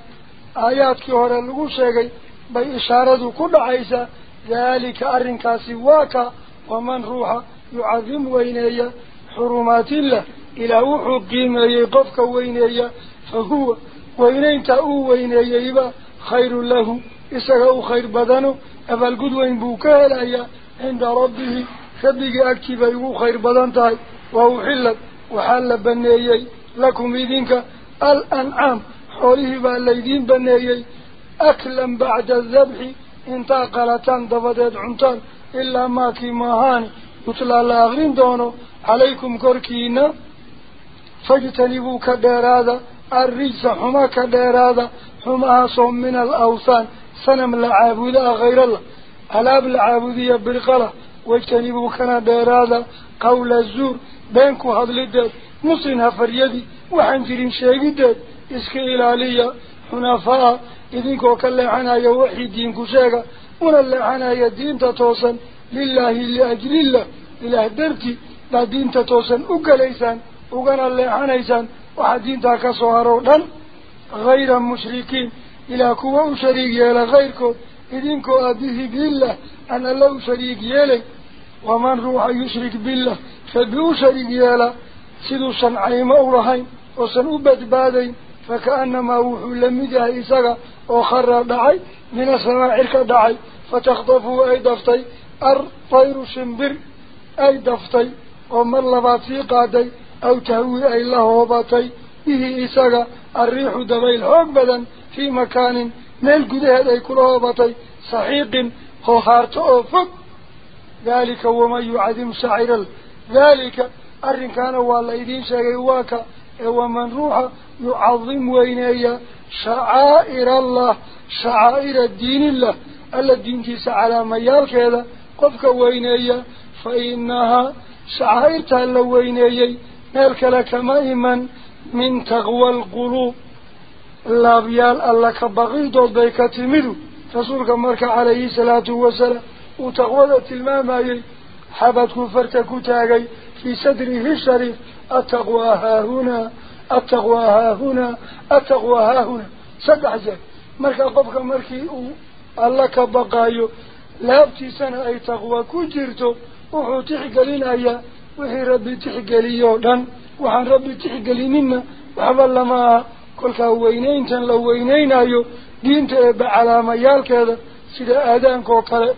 آيات كهورا لغو شيكي بي إشارة كل عيسى. ذلك أرنكا سواكا ومن روحا يعظم وينيا حرمات الله. إلى وحو قيمة يقفك وينيا فهو وينين تأو وينيا إبا خير له إساقه خير بدنه أفل قدوين بوكال أيا عند ربه خبق أكتب أيه خير بدنته وهو حلت وحل بنيا لكم إذنك الأنعام حوله بالليدين بنيا أكلا بعد الذبح انتقلتان دفدت عمتان إلا ما كي مهاني قتل الله أغرين دونه عليكم كوركينا فاجتنبوا كديرادا الرجس حما كديرادا حما صم من الأوثان سنم العابدة غير الله ألاب العابدية بالقلة واجتنبوا كنا ديرادا قول الزور بينكو هذل الدد مسلم هفريدي وحنجرين شاقدد اسك إلالية حنفاء إذنكو كاللعنا يوحي دينكو شاقا وناللعنا يدين تتوصن لله لأجل الله إله درتي لا دين تتوصن أقليسان وقنا اللعنيسان وحدين تاكسوهرو لن غير مشركين. إلى كوا شريك يلا غيركو. إذنكو أبيه بالله. أنا لو شريك يلي ومن روح يشرك بالله. فبيو شريك يلا. سيدو صنعيم أولهين وصن أبدبادين فكأنما وحو لمدها إساقا وخر دعي. من السماء عرك دعي. فتخطفوا أي دفتي. الطير شنبر أي دفتي. ومن لبات في قادي. أو تهوي أي الله وباتي به إساقا الريح دبيل حقبدا في مكان ميل قده أي كل هوباتي صحيق خوهارت أوفق ذلك وما يعدم سعير ذلك أرن كان والله إذين شاقي واكا ومن روح يعظم وينيا شعائر الله شعائر الدين الله. الدين كيس على ميال كذا. قفك وينيا فإنها شعائر تهلا وينيا مالك لك مائما من تغوى القلوب. لابيال الله كبغيض بيكة مدو رسولك مرك عليه الصلاة والسلام وتغوى تلمامي حبت كفرتك تاغي في صدره الشريف. التقوى ها هنا التقوى ها هنا التقوى ها هنا. زي marka qofka markii uu alla ka baqaayo laabtiisana ay taqwa ku jirto wuxuu tixgelinayaa wixii rabbi tixgeliyoo dhan waxaan rabbi tixgelinina waxba lama aha kolkaa weynayntan la weynaynayo diinta eeba calaamayaalkeeda sida aadaanka oo kale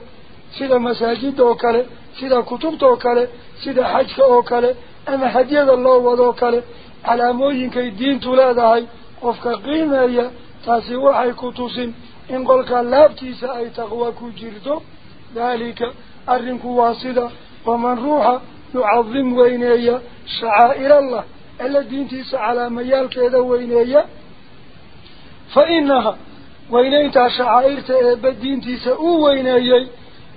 sida masaajida oo kale sida kutubta oo kale sida xajka oo kale ama hadyada loo wadoo kale calaamooyinkay diintu leedahay qofka qiimeeya taasi waxay ku tusin in qolkaa laabtiisa ay taqwa ku jirto daalika arrinku waa sida waman ruuxa يعظم وينيا شعائر الله. الذي انتس على ميال كذا وينيا فإنها وينيتا شعائر تأبدي انتس أو وينيا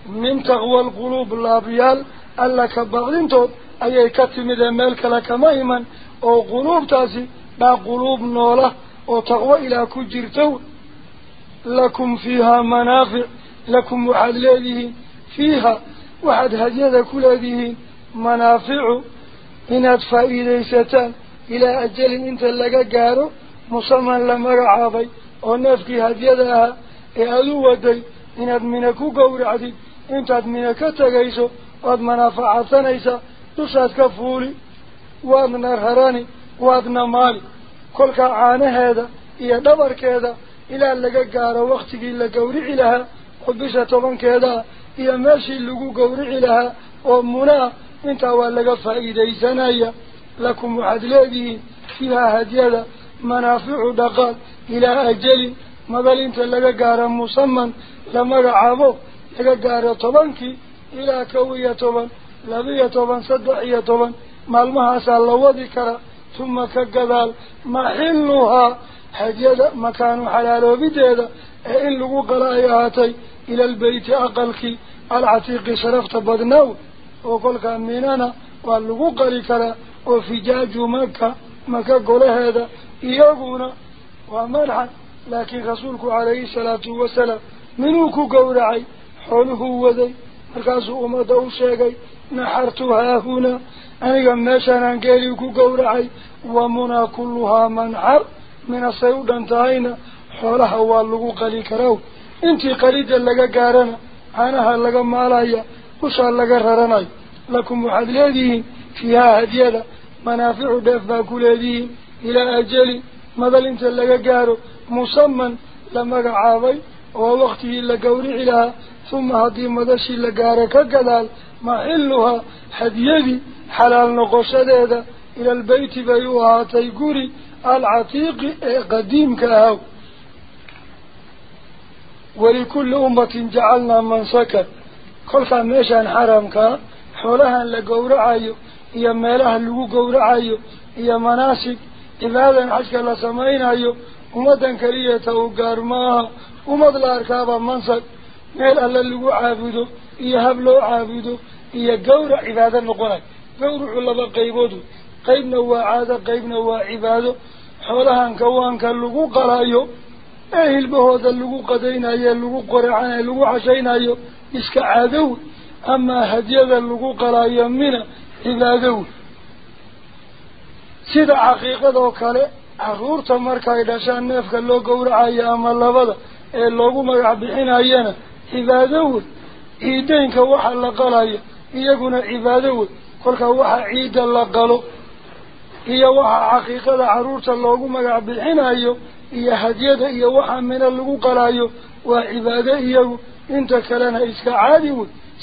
من تغوى القلوب الابيال اللك بغضنتو أي إذا ملك لك مهما. أو قلوب تاسي. با قلوب نولة أو تغوى إلى كجرتو لكم فيها منافع. لكم وحد فيها. وحد هديا ذا كل هديهين leedihiin manaaficu inaad faa'iidaysataan ilaa ajalin inta laga gaaro musaman la magacaabay oo neefkii hadyada ahaa ee aada u waday inaad mina ku gowracdid intaad mina ka tegayso waad manaafacaadsanaysaa dushaad ka fuuli waadna rarani waadna maali kolkaa caanaheeda iyo dhabarkeeda ilaa laga gaaro waktigii la gawrici lahaa oo bisha tobankeedaa iyo انت اولغا فايديسانايا لكم عدلاده فيها هديلا منافع دقال إلى أجل ما بل إنت لغا قارا مصمم لما رعابو لغا قارا طبانكي إلى كوية طبان لغية طبان صدعية طبان مالمها سالوا ذكرا ثم كقبال ما حلوها هديلا مكان حلالو بديلا إن لغو قلائها إلى البيت اقلكي العتيق صرفت بدناوه golaheeda iyaguna waa madxan laakiin rasuulku calayhi salaatu wasalaam minuu ku gowracay xooluhuu waday markaasuu ummadda u sheegay naxartu haahunaa aniga meeshaanaan geelii ku gowracay wa munaa kulluhaa manxar minasay u dhan tahayna xoolaha waa lagu qali karaa intii qalida laga gaarana caanaha laga maalaya وشاء الله قررناي لكم واحد لديهم فيها هدية منافع دفع كل هديهم إلى أجل ماذا انت لقى قارو. مصمم لما قعابي ووقته لقوري علاها ثم هدي مدشي لقارك قدال ما حلها هدية حلال نقوش هذا إلى البيت بيوها تيقوري العتيق قديم كهو. ولكل أمة جعلنا من سكت. كل كان ميشان حرامك حولها لقورة عيو إيا ميلها لقو قورة عيو إيا مناسك إبادا حشك الله سمعين عيو ومدا كرية وقار ماها ومدا الأركابة منصك ميلها لقو عابدو إيا هبلو عابدو إيا قورة إبادا نقوناك قورة الله قيبوده قيب نوا عادة قيب نوا عباده حولها نكون لقو قرأيو أهل بهذا اللقو قدين أيه اللقو قرعان أيه اللقو عشين أيه caadow amaa hadyada lagu qalayo mina cibaadow sida caqiiqadoo kale caruurta markay dhashaan neefka loo gowracayo ama labada ee loogu magac bixinayana cibaado wey ciideynka waxa la qalayo iyaguna cibaado wey kolkaa waxa ciidda la qalo iyo waxa caqiiqada caruurta loogu magac bixinayo iyo hadyada iyo waxa mina lagu qalayo waa cibaado iyagu انت كلنا اسك عادي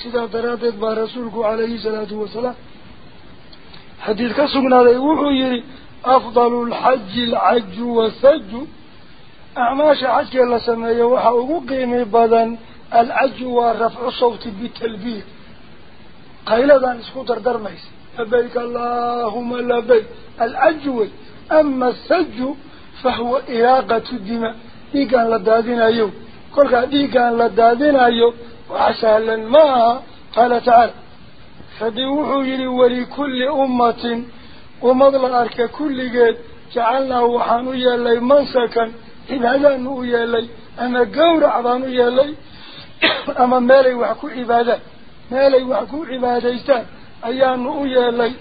سيدا درادت با رسولك عليه الصلاة والسلام حديث كسقنا ذي وحيري أفضل الحج العج والسج. أعماش عجل الله سنة يوحى وقيمي بدا العج والرفع الصوت بالتلبيه قيل ذا نسكوتر درميس أبيك اللهم لبي العج أما السج فهو إراقة الدماء. إيقان لدادين أيوه. كل قديك الله دادين أيو وعسال الماء قال تعالى فديوحو ولي كل أمة ومضل أرك كل قد جعلنا وحانو يلي منسكا إن هذا نو يلي أما قور عضانو يلي أما مالي وحكو عبادة مالي وحكو عبادة إستان أيان نو يلي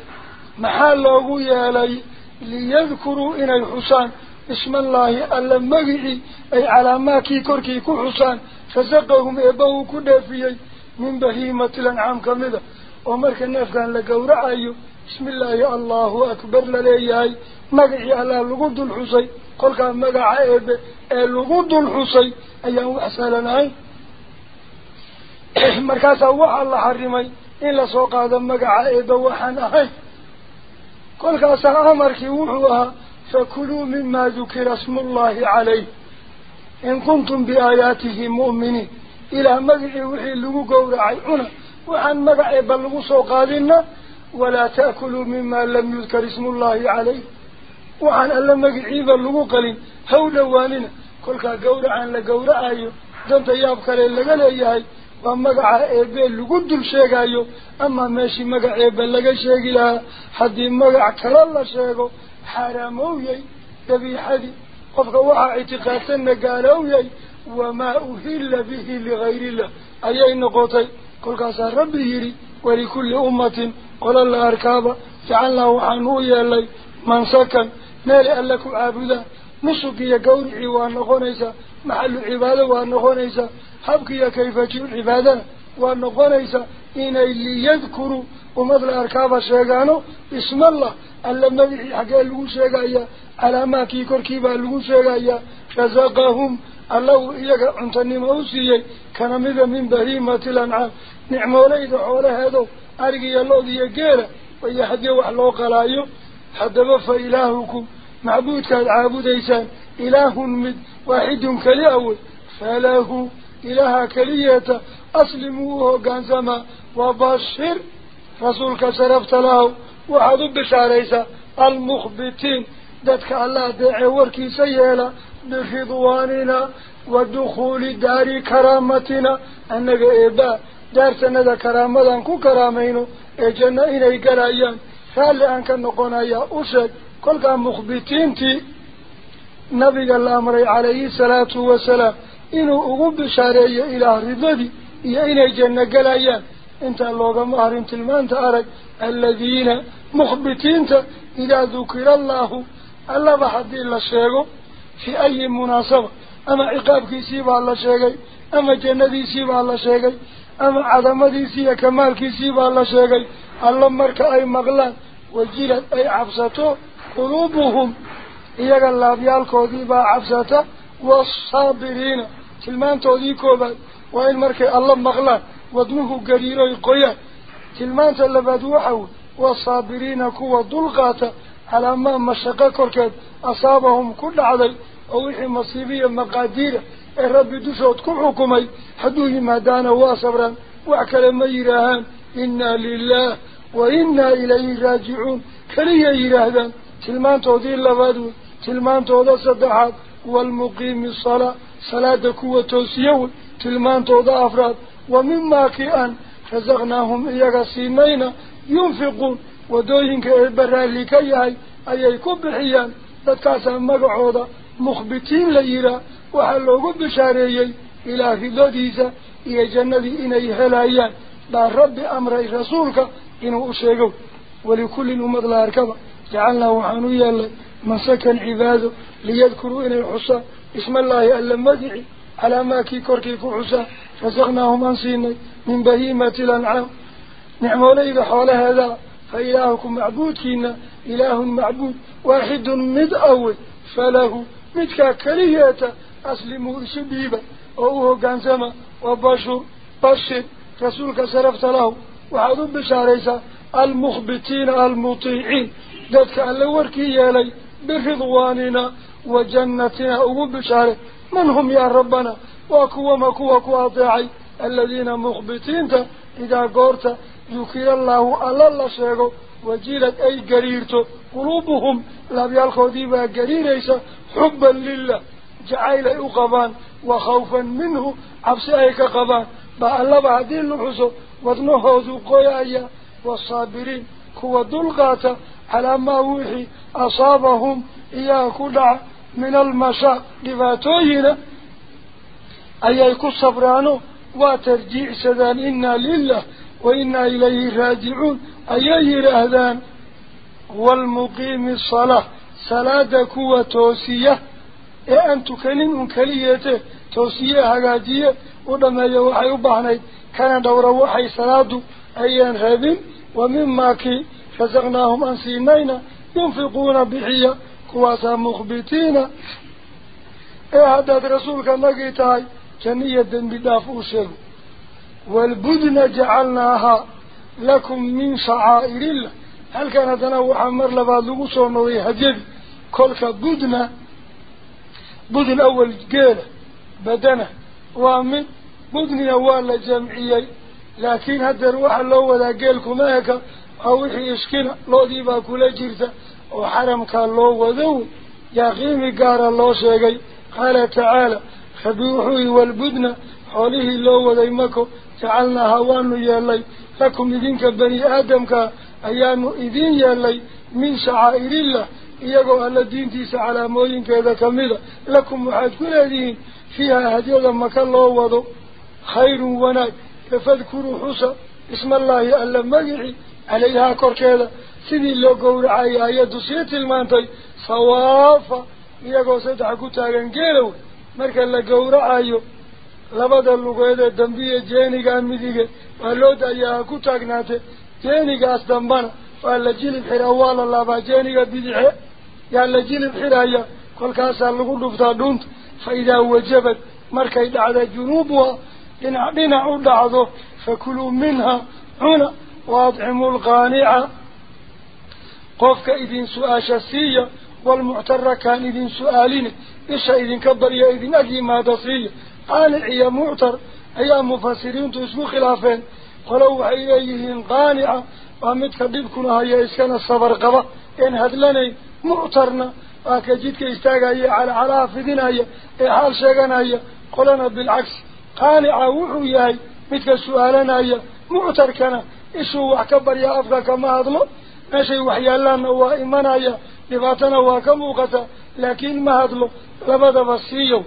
محال لغو يلي ليذكروا إن الحسان ismallaahi alla magicii أي على ما كي كركي كحسان فسقهم إبوه كدافيي من بهيمة الأنعام كمذا ومرك الناس كان لقورع أيو بسم الله الله أكبر لليهي مقعي على لغد الحسي قل كان مقع إبه لغد الحسي أيام أحسالنا مركز أوحى الله حرمي إلا سوق هذا مقع إبه وحنهي قل كان أمرك وحوها فكلوا مما ذكر اسم الله عليه. إن كنتم بآياته مؤمنين. إلى مقع وحي لغو قورعي هنا وعن مقع بلغو سوقادنا ولا تأكلوا مما لم يذكر اسم الله عليه. وعن ألا مقعي بلغو قلين. هولا واننا كل قورعا لقورعي دانت يابك للغل إياهي. ومقع إيبين لغو دل شيقايو أما ماشي مقع إيبين لغا لها حدي مقع كلالا شيقو حرامويي ذبيحدي قفك وحا اعتقادنا قالويي وما أهل به لغير الله. أي نقطي كل كاسا ربي يري ولكل أمة قل الله أركابا. جعلنا وحنو يلي من سكن. مالي ألك عابدا. نسكي قورعي وأنقونيسا محل عبادة وأنقونيسا حبكي كيف جيو عبادة إن اللي يذكروا ومثل أركابا شيغانو اسم الله ألا مدعي حقا لغو شيغايا على ما كي كركيبا لغو شيغايا رزقهم الله إياك عنتني موسيي كان مذا من بهيمة الأنعام نعمو ليد حوله هذا أرقي الله ذي يقير ويحدي وحلو قلايو حتى بفا إلهكم معبود كان عابد إيسان إله مد واحد كليأول فله إله كلية أسلموه قانزما وبشر رسولك شرفت له وحدو بشاريسا المخبتين. ذاتك الله دعي وركي سيئلا بفضواننا ودخول دار كرامتنا. أنك إبا دار سنة كرامة كو كرامينو إجنا إني قرأيان. فالي أنك نقونا يا أشد كل مخبتين تي. نبي الله عليه الصلاة والسلام. إنه أغب بشاري إلى رضدي إيا إني جنة قلايان انت اللوغة مهرين تلمان تأرك الذين مخبتين إذا ذكر الله الله بحد الله شيغو في أي مناسبة أما عقاب كيسيب الله شيغي أما جنة يسيب الله شيغي أما عظمة يسيب كمال كيسيب الله شيغي الله مرك أي مغلان وجيلت أي عفسته قلوبهم إياك الله بيالكو ديبا عفسته والصابرين تلمان توديكو بعد وإن مرك الله مغلان ودنه قريرو يقويا. تلمان تلباد وحاول والصابرين كوا دلقاته على ما مشقة كركد أصابهم كل عدي أو إحي مصيبية مقادير الرب دشوت كل حكمي حدوه ما دانا واصبرا وعكل ميراهان إنا لله وإنا إليه راجعون. كليا يراهدان. تلمان تودي اللبادو. تلمان تودا صدحات. والمقيم الصلاة. صلاة كوة توسيو تلمان تودا أفراد. ومما كأن رزقناهم إياك سيمين ينفقون. ودوينك إبرالي كيهاي أي كب حيان لتكاسا مقعودا مخبتين ليرا. وحلو قد شاريي إلى فلوديسة إيا جندي إني هلايان. با رب أمر رسولك إنو أشيقو ولكل أمد لاركبا جعلنا وحانو من سكن عباده. ليذكروا إلى الحصة اسم الله ألا مدعي. على ما كي كركي كحسا رزقناهم أنسيني من بهيمة الأنعام. نعم نعموني حول هذا فإلهكم معبودكينا إله معبود واحد مد أول. فله مدكا كليهاتا أسلمه شبيبا أوه قانزما وبشر بشر رسولك سرفت له وعذو بشاريسا المخبتين المطيعين. ذاتك ألا وركي يالي برضواننا وجنتنا أوه بشاري من هم يا ربنا. وكوا مكوا كوا طاعي الذين مخبتين إذا قرت ذكر الله ألا الله شيخه وجيلت أي قريرته قلوبهم لا بيالخودي با قريريسا. حبا لله. جعيل أقبان وخوفا منه. عبسائك قبان با الله بعدين لحسو وضنه ذو قيايا والصابرين. كوا دلغاتا على ما وحي. أصابهم. إياه كدع من المشاق أي أيكو صبرانو وترجيع سدان إنا لله وإنا إليه راجعون. أي أيه رهدان. والمقيم الصلاة صلاة كوة توسية. إيه انت تكلم كليته توسية هكذا ودما يوحي بحني كان دور وحي صلاة أيان هذين ومما كي فزغناهم أنسينينا ينفقون بحية. قواسا مخبتين إيه هداد رسولك نقيتاي جنية دنبي دافوشي والبدن جعلناها لكم من شعائر الله هل كان تنوع عمر لبعض لغوصه ونوي هجد كلك بدن بدن اول جيل بدنه ومن بدن اول جمعيه لكن هذا الروح اللي هو ذا جيلكم هيك أو يحيي اشكينا لو ديبا كولا جيرته oo xaramkaa loo wadow yaa qiimi gaara loo sheegay qaala tacaala rabbi wuxuu yihi walbudna xoolihii loo waday mako jacalnaaha waanu yeelay lakum idinka bani aadamka ayaanu idin yeelay min shacaa'irillah iyagoo alla diintiisa calaamooyinkeeda kamida lakum waxaad ku leedihiin fiiha hadyada maka loo wado khayrun wanaag fadkuruu xusa ismallaahi alla magici calayhaa korkeeda سيدي لو قول عي عياد سيت المانتي صوافة يا قصيدة حكوت عن جلو مرك الله قول عيو لبعض اللقيدة دمبيه جاني كان مديك فلود يا حكوت عنات جاني قاس دمبنا فالجيل الحرا والله لا بجاني قديحه يا الجيل الحرا يا كل كاس اللقول دفتا دونت فإذا وجبت مرك إذا على جنوبها إن عدنا عود عضو فكلوا منها هنا واطعموا القانعه قفك إذن سؤاشا سيا والمعترى كان إذن سؤالين. إشا إذن كبر يا إذن أجي مادا سيا قال إيا معتر. إيا مفسرين تسمو خلافين. قلو إيهن قانعا وامد كبيبكنا هيا إسكان الصبر قبا. إن هدلني معترنا. أكا جيتك إستاقايا على علافذنا هيا. إحال شاقنا هيا. قلنا بالعكس. قانعة وحو ياي. متك سؤالنا هيا. معتركنا إشو أكبر يا أفغا كما أظلم. ماشي وحيا لنا وإيمانا وكم وكموقتا لكن ما هدلو لبدا بسيو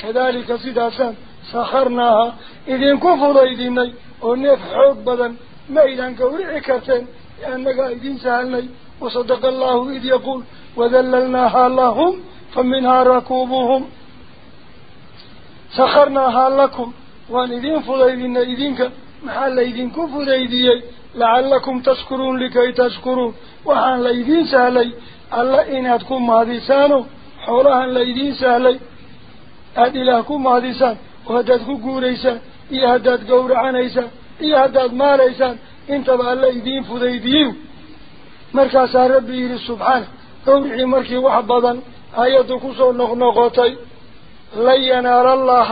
كذلك سيداسان سخرناها إذن كفضا إذني ونفحوك بدا ما إذن كوري عكرتين لأنك إذن سهلني وصدق الله إذ يقول وذللناها لهم فمنها ركوبهم سخرناها لكم وان إذن فضا إذن إذنك محال إذن كفضا إذني لعلكم تشكرون لكي تشكروا وحان ليدين سهلي. ألا إن أتكون مهديسانو حولها ليدين سهلي. أدلهكم مهديسان وهددكو قوريسا. إيهدد قور عنيسا. إيهدد ماليسا انتبع ليدين فذيديو مركز ربي سبحانه قور عمرك وحبضا أيدكو صنغ نغطي لينار الله.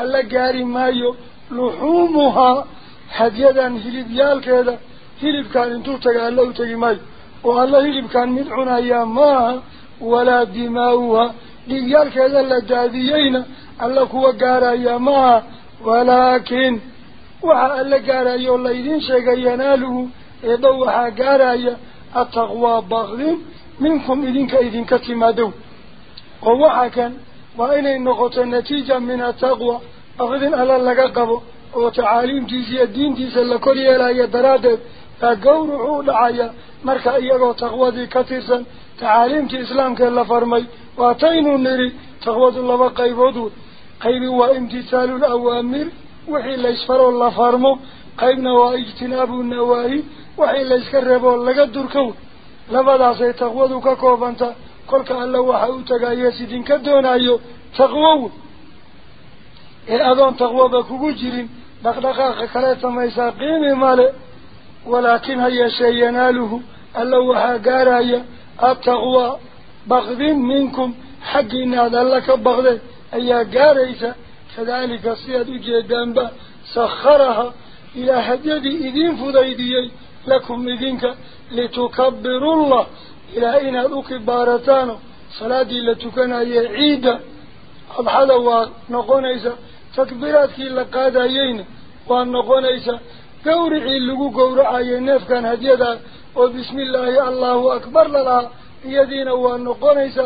ألا قاري مايو. لحومها. حديدان هليب يال كذا هليب كان انتو تقع الله تقيمي وهلا هليب كان مدعونا يا ما ولا دماؤها. ليال كذا لجاذيين الله هو قارا يا ما ولكن وحا الله قارا يا الله يدين شاق يناله يضوحا قارا يا التغوى بغلين منكم إذن كإذن كتما ووحا كان وإنه نقطة النتيجة من التغوى أخذن ألا لقى قبو. وتعاليم تيسي الدين تيسي اللي كوريا لأي درادب فقورعوا لعايا مركا إياقو تقوضي كثيرا تعاليم تي إسلام كالله فرمي واتينوا نري تقوض الله وقايبودوا قيبوا وامتثال الأوامر وحي اللي اسفروا الله فرمو قيبنا واجتناب النواهي وحي اللي اسكربوا اللي قدركوا لفضا سي تقوضوا ككوبانتا قولك الله وحاو تقايسي دين كدونا ايو تقوضوا إذا أدون تقوى بكوكو جرين دقدقاق كليتا ما يساقيني مالي ولكن هيا سيناله اللو حقارا هيا التقوى بغدين منكم حقين هذا لك بغدين هيا قاريسا كذلك سياد جدًا با سخرها إلى حد يدي فضيدي لكم إذينك لتكبر الله. إلى إن أكبارتان صلاة لتكن هي عيدة. أبحث ونقول إذا تكبيراتك اللقادة يينه oo bismi illaahi allahu akbar lalahaa iyadiina waa noqonaysa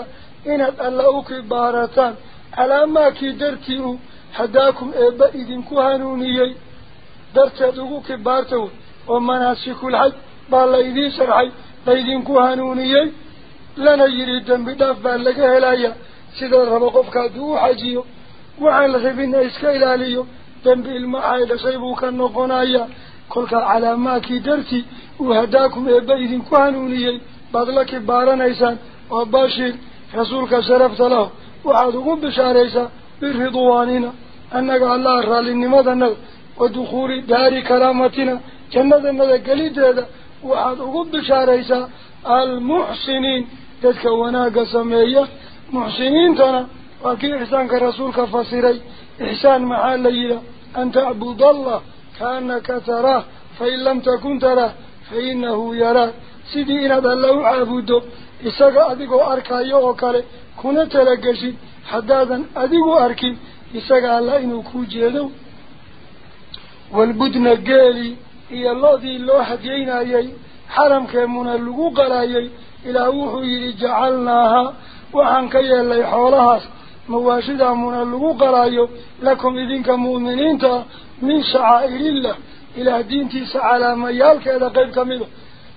inaad alla u kibaarataan calaamaakii dartii u hadaakum eebba idinku hanuuniyey darteed ugu kibaarta wey oo manaasikul-xaj baa laydiin sharxay laydinku hanuuniyey lana yidhi dembi dhaaf baa laga helaya sida rabo qofka hadduu u xajiyo waxaan la rabina iska ilaaliyo dartii uu hadaakum eebba idinku hanuuniyey baad la kibaaranaysaan waa bashiir rasuulka sharafta lahu waxaad ugu bishaaraysaa biridwaanina annaga allaha raalinimadanaga wa dukhuuli daari karaamatina jannadanada gelideeda waxaad ugu bishaaraysaa almuxsiniin dadka wanaagga sameeya muxsiniintana waa kii ixsaanka rasuulka fasiray ixsaan maxaa la yidhaah an tacbud allah kaanaka taraah fain lam takun taraah fainahu yaraak sidii inaad alla u caabudo isaga adigoo arkayo oo kale kuna talageshid haddaadan adigu arkin isaga alla inuu kuu jeedo walbudna geeli iyo lo-dii loo hadyeynayay xaramkeemuna lagu qalayay ilaah wuxuu yidhi jacalnaaha waxaan ka yeelnay xoolahaas مواشدا من اللقوق لكم إذنك مؤمنين من شعائر الله إلى دين تيس على ميالك إذا قيب كميدا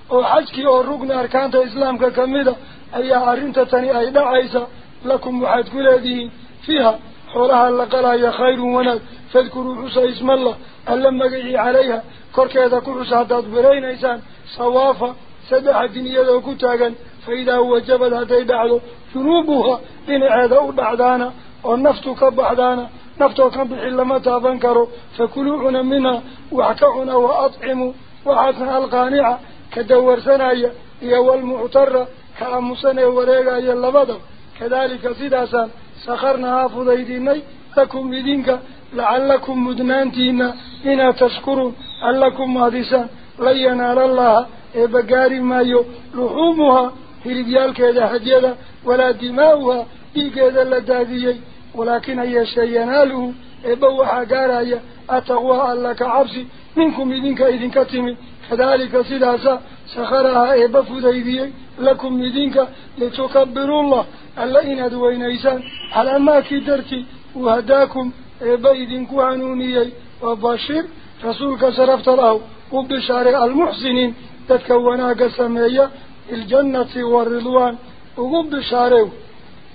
وحجك أرقنا أركان إسلام كميدا أي أرنت تاني أي دعيسا لكم محيط كل هذه فيها. حولها اللقل أي خير ونال. فاذكروا حسى اسم الله. ألم مجعي عليها. كورك إذا كل حسى تدبرين برين إسان صوافة سبح الدنيا ذو كتاقا فإذا هو جبل هتيب عدو ذنوبها إن عذو بعدانا ونفتك بعدانا. نفتك بحل ما تذنكروا فكلوعنا منها وحكعنا وأطعموا. وحسن القانعة كدور سنايا يو المعترة كأمسنا وريقا يلبضا كذلك سيداسا سخرناها فضيديني لكم بدينك لعلكم مدنانتين. إنا تشكروا أن لكم هذه سنة لينا لله إبقار مايو لحومها هربيالك هذا حديدا ولا دماؤها في كذا لدادية ولكن هي شيء يناله إبوحا قارايا أتغوها لك عبسي منكم إذنك إذن كتمي كذلك سلاسا سخرها إبفو ذايدي لكم إذنك لتكبروا الله ألا إن أدوين إيسان على ما كدرت وهداكم إبايدنك عنوني وبشر رسولك صرفت له وبشارع المحسنين تتكونا قسمية الجنة والرضوان أقوم بشاره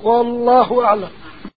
والله أعلم.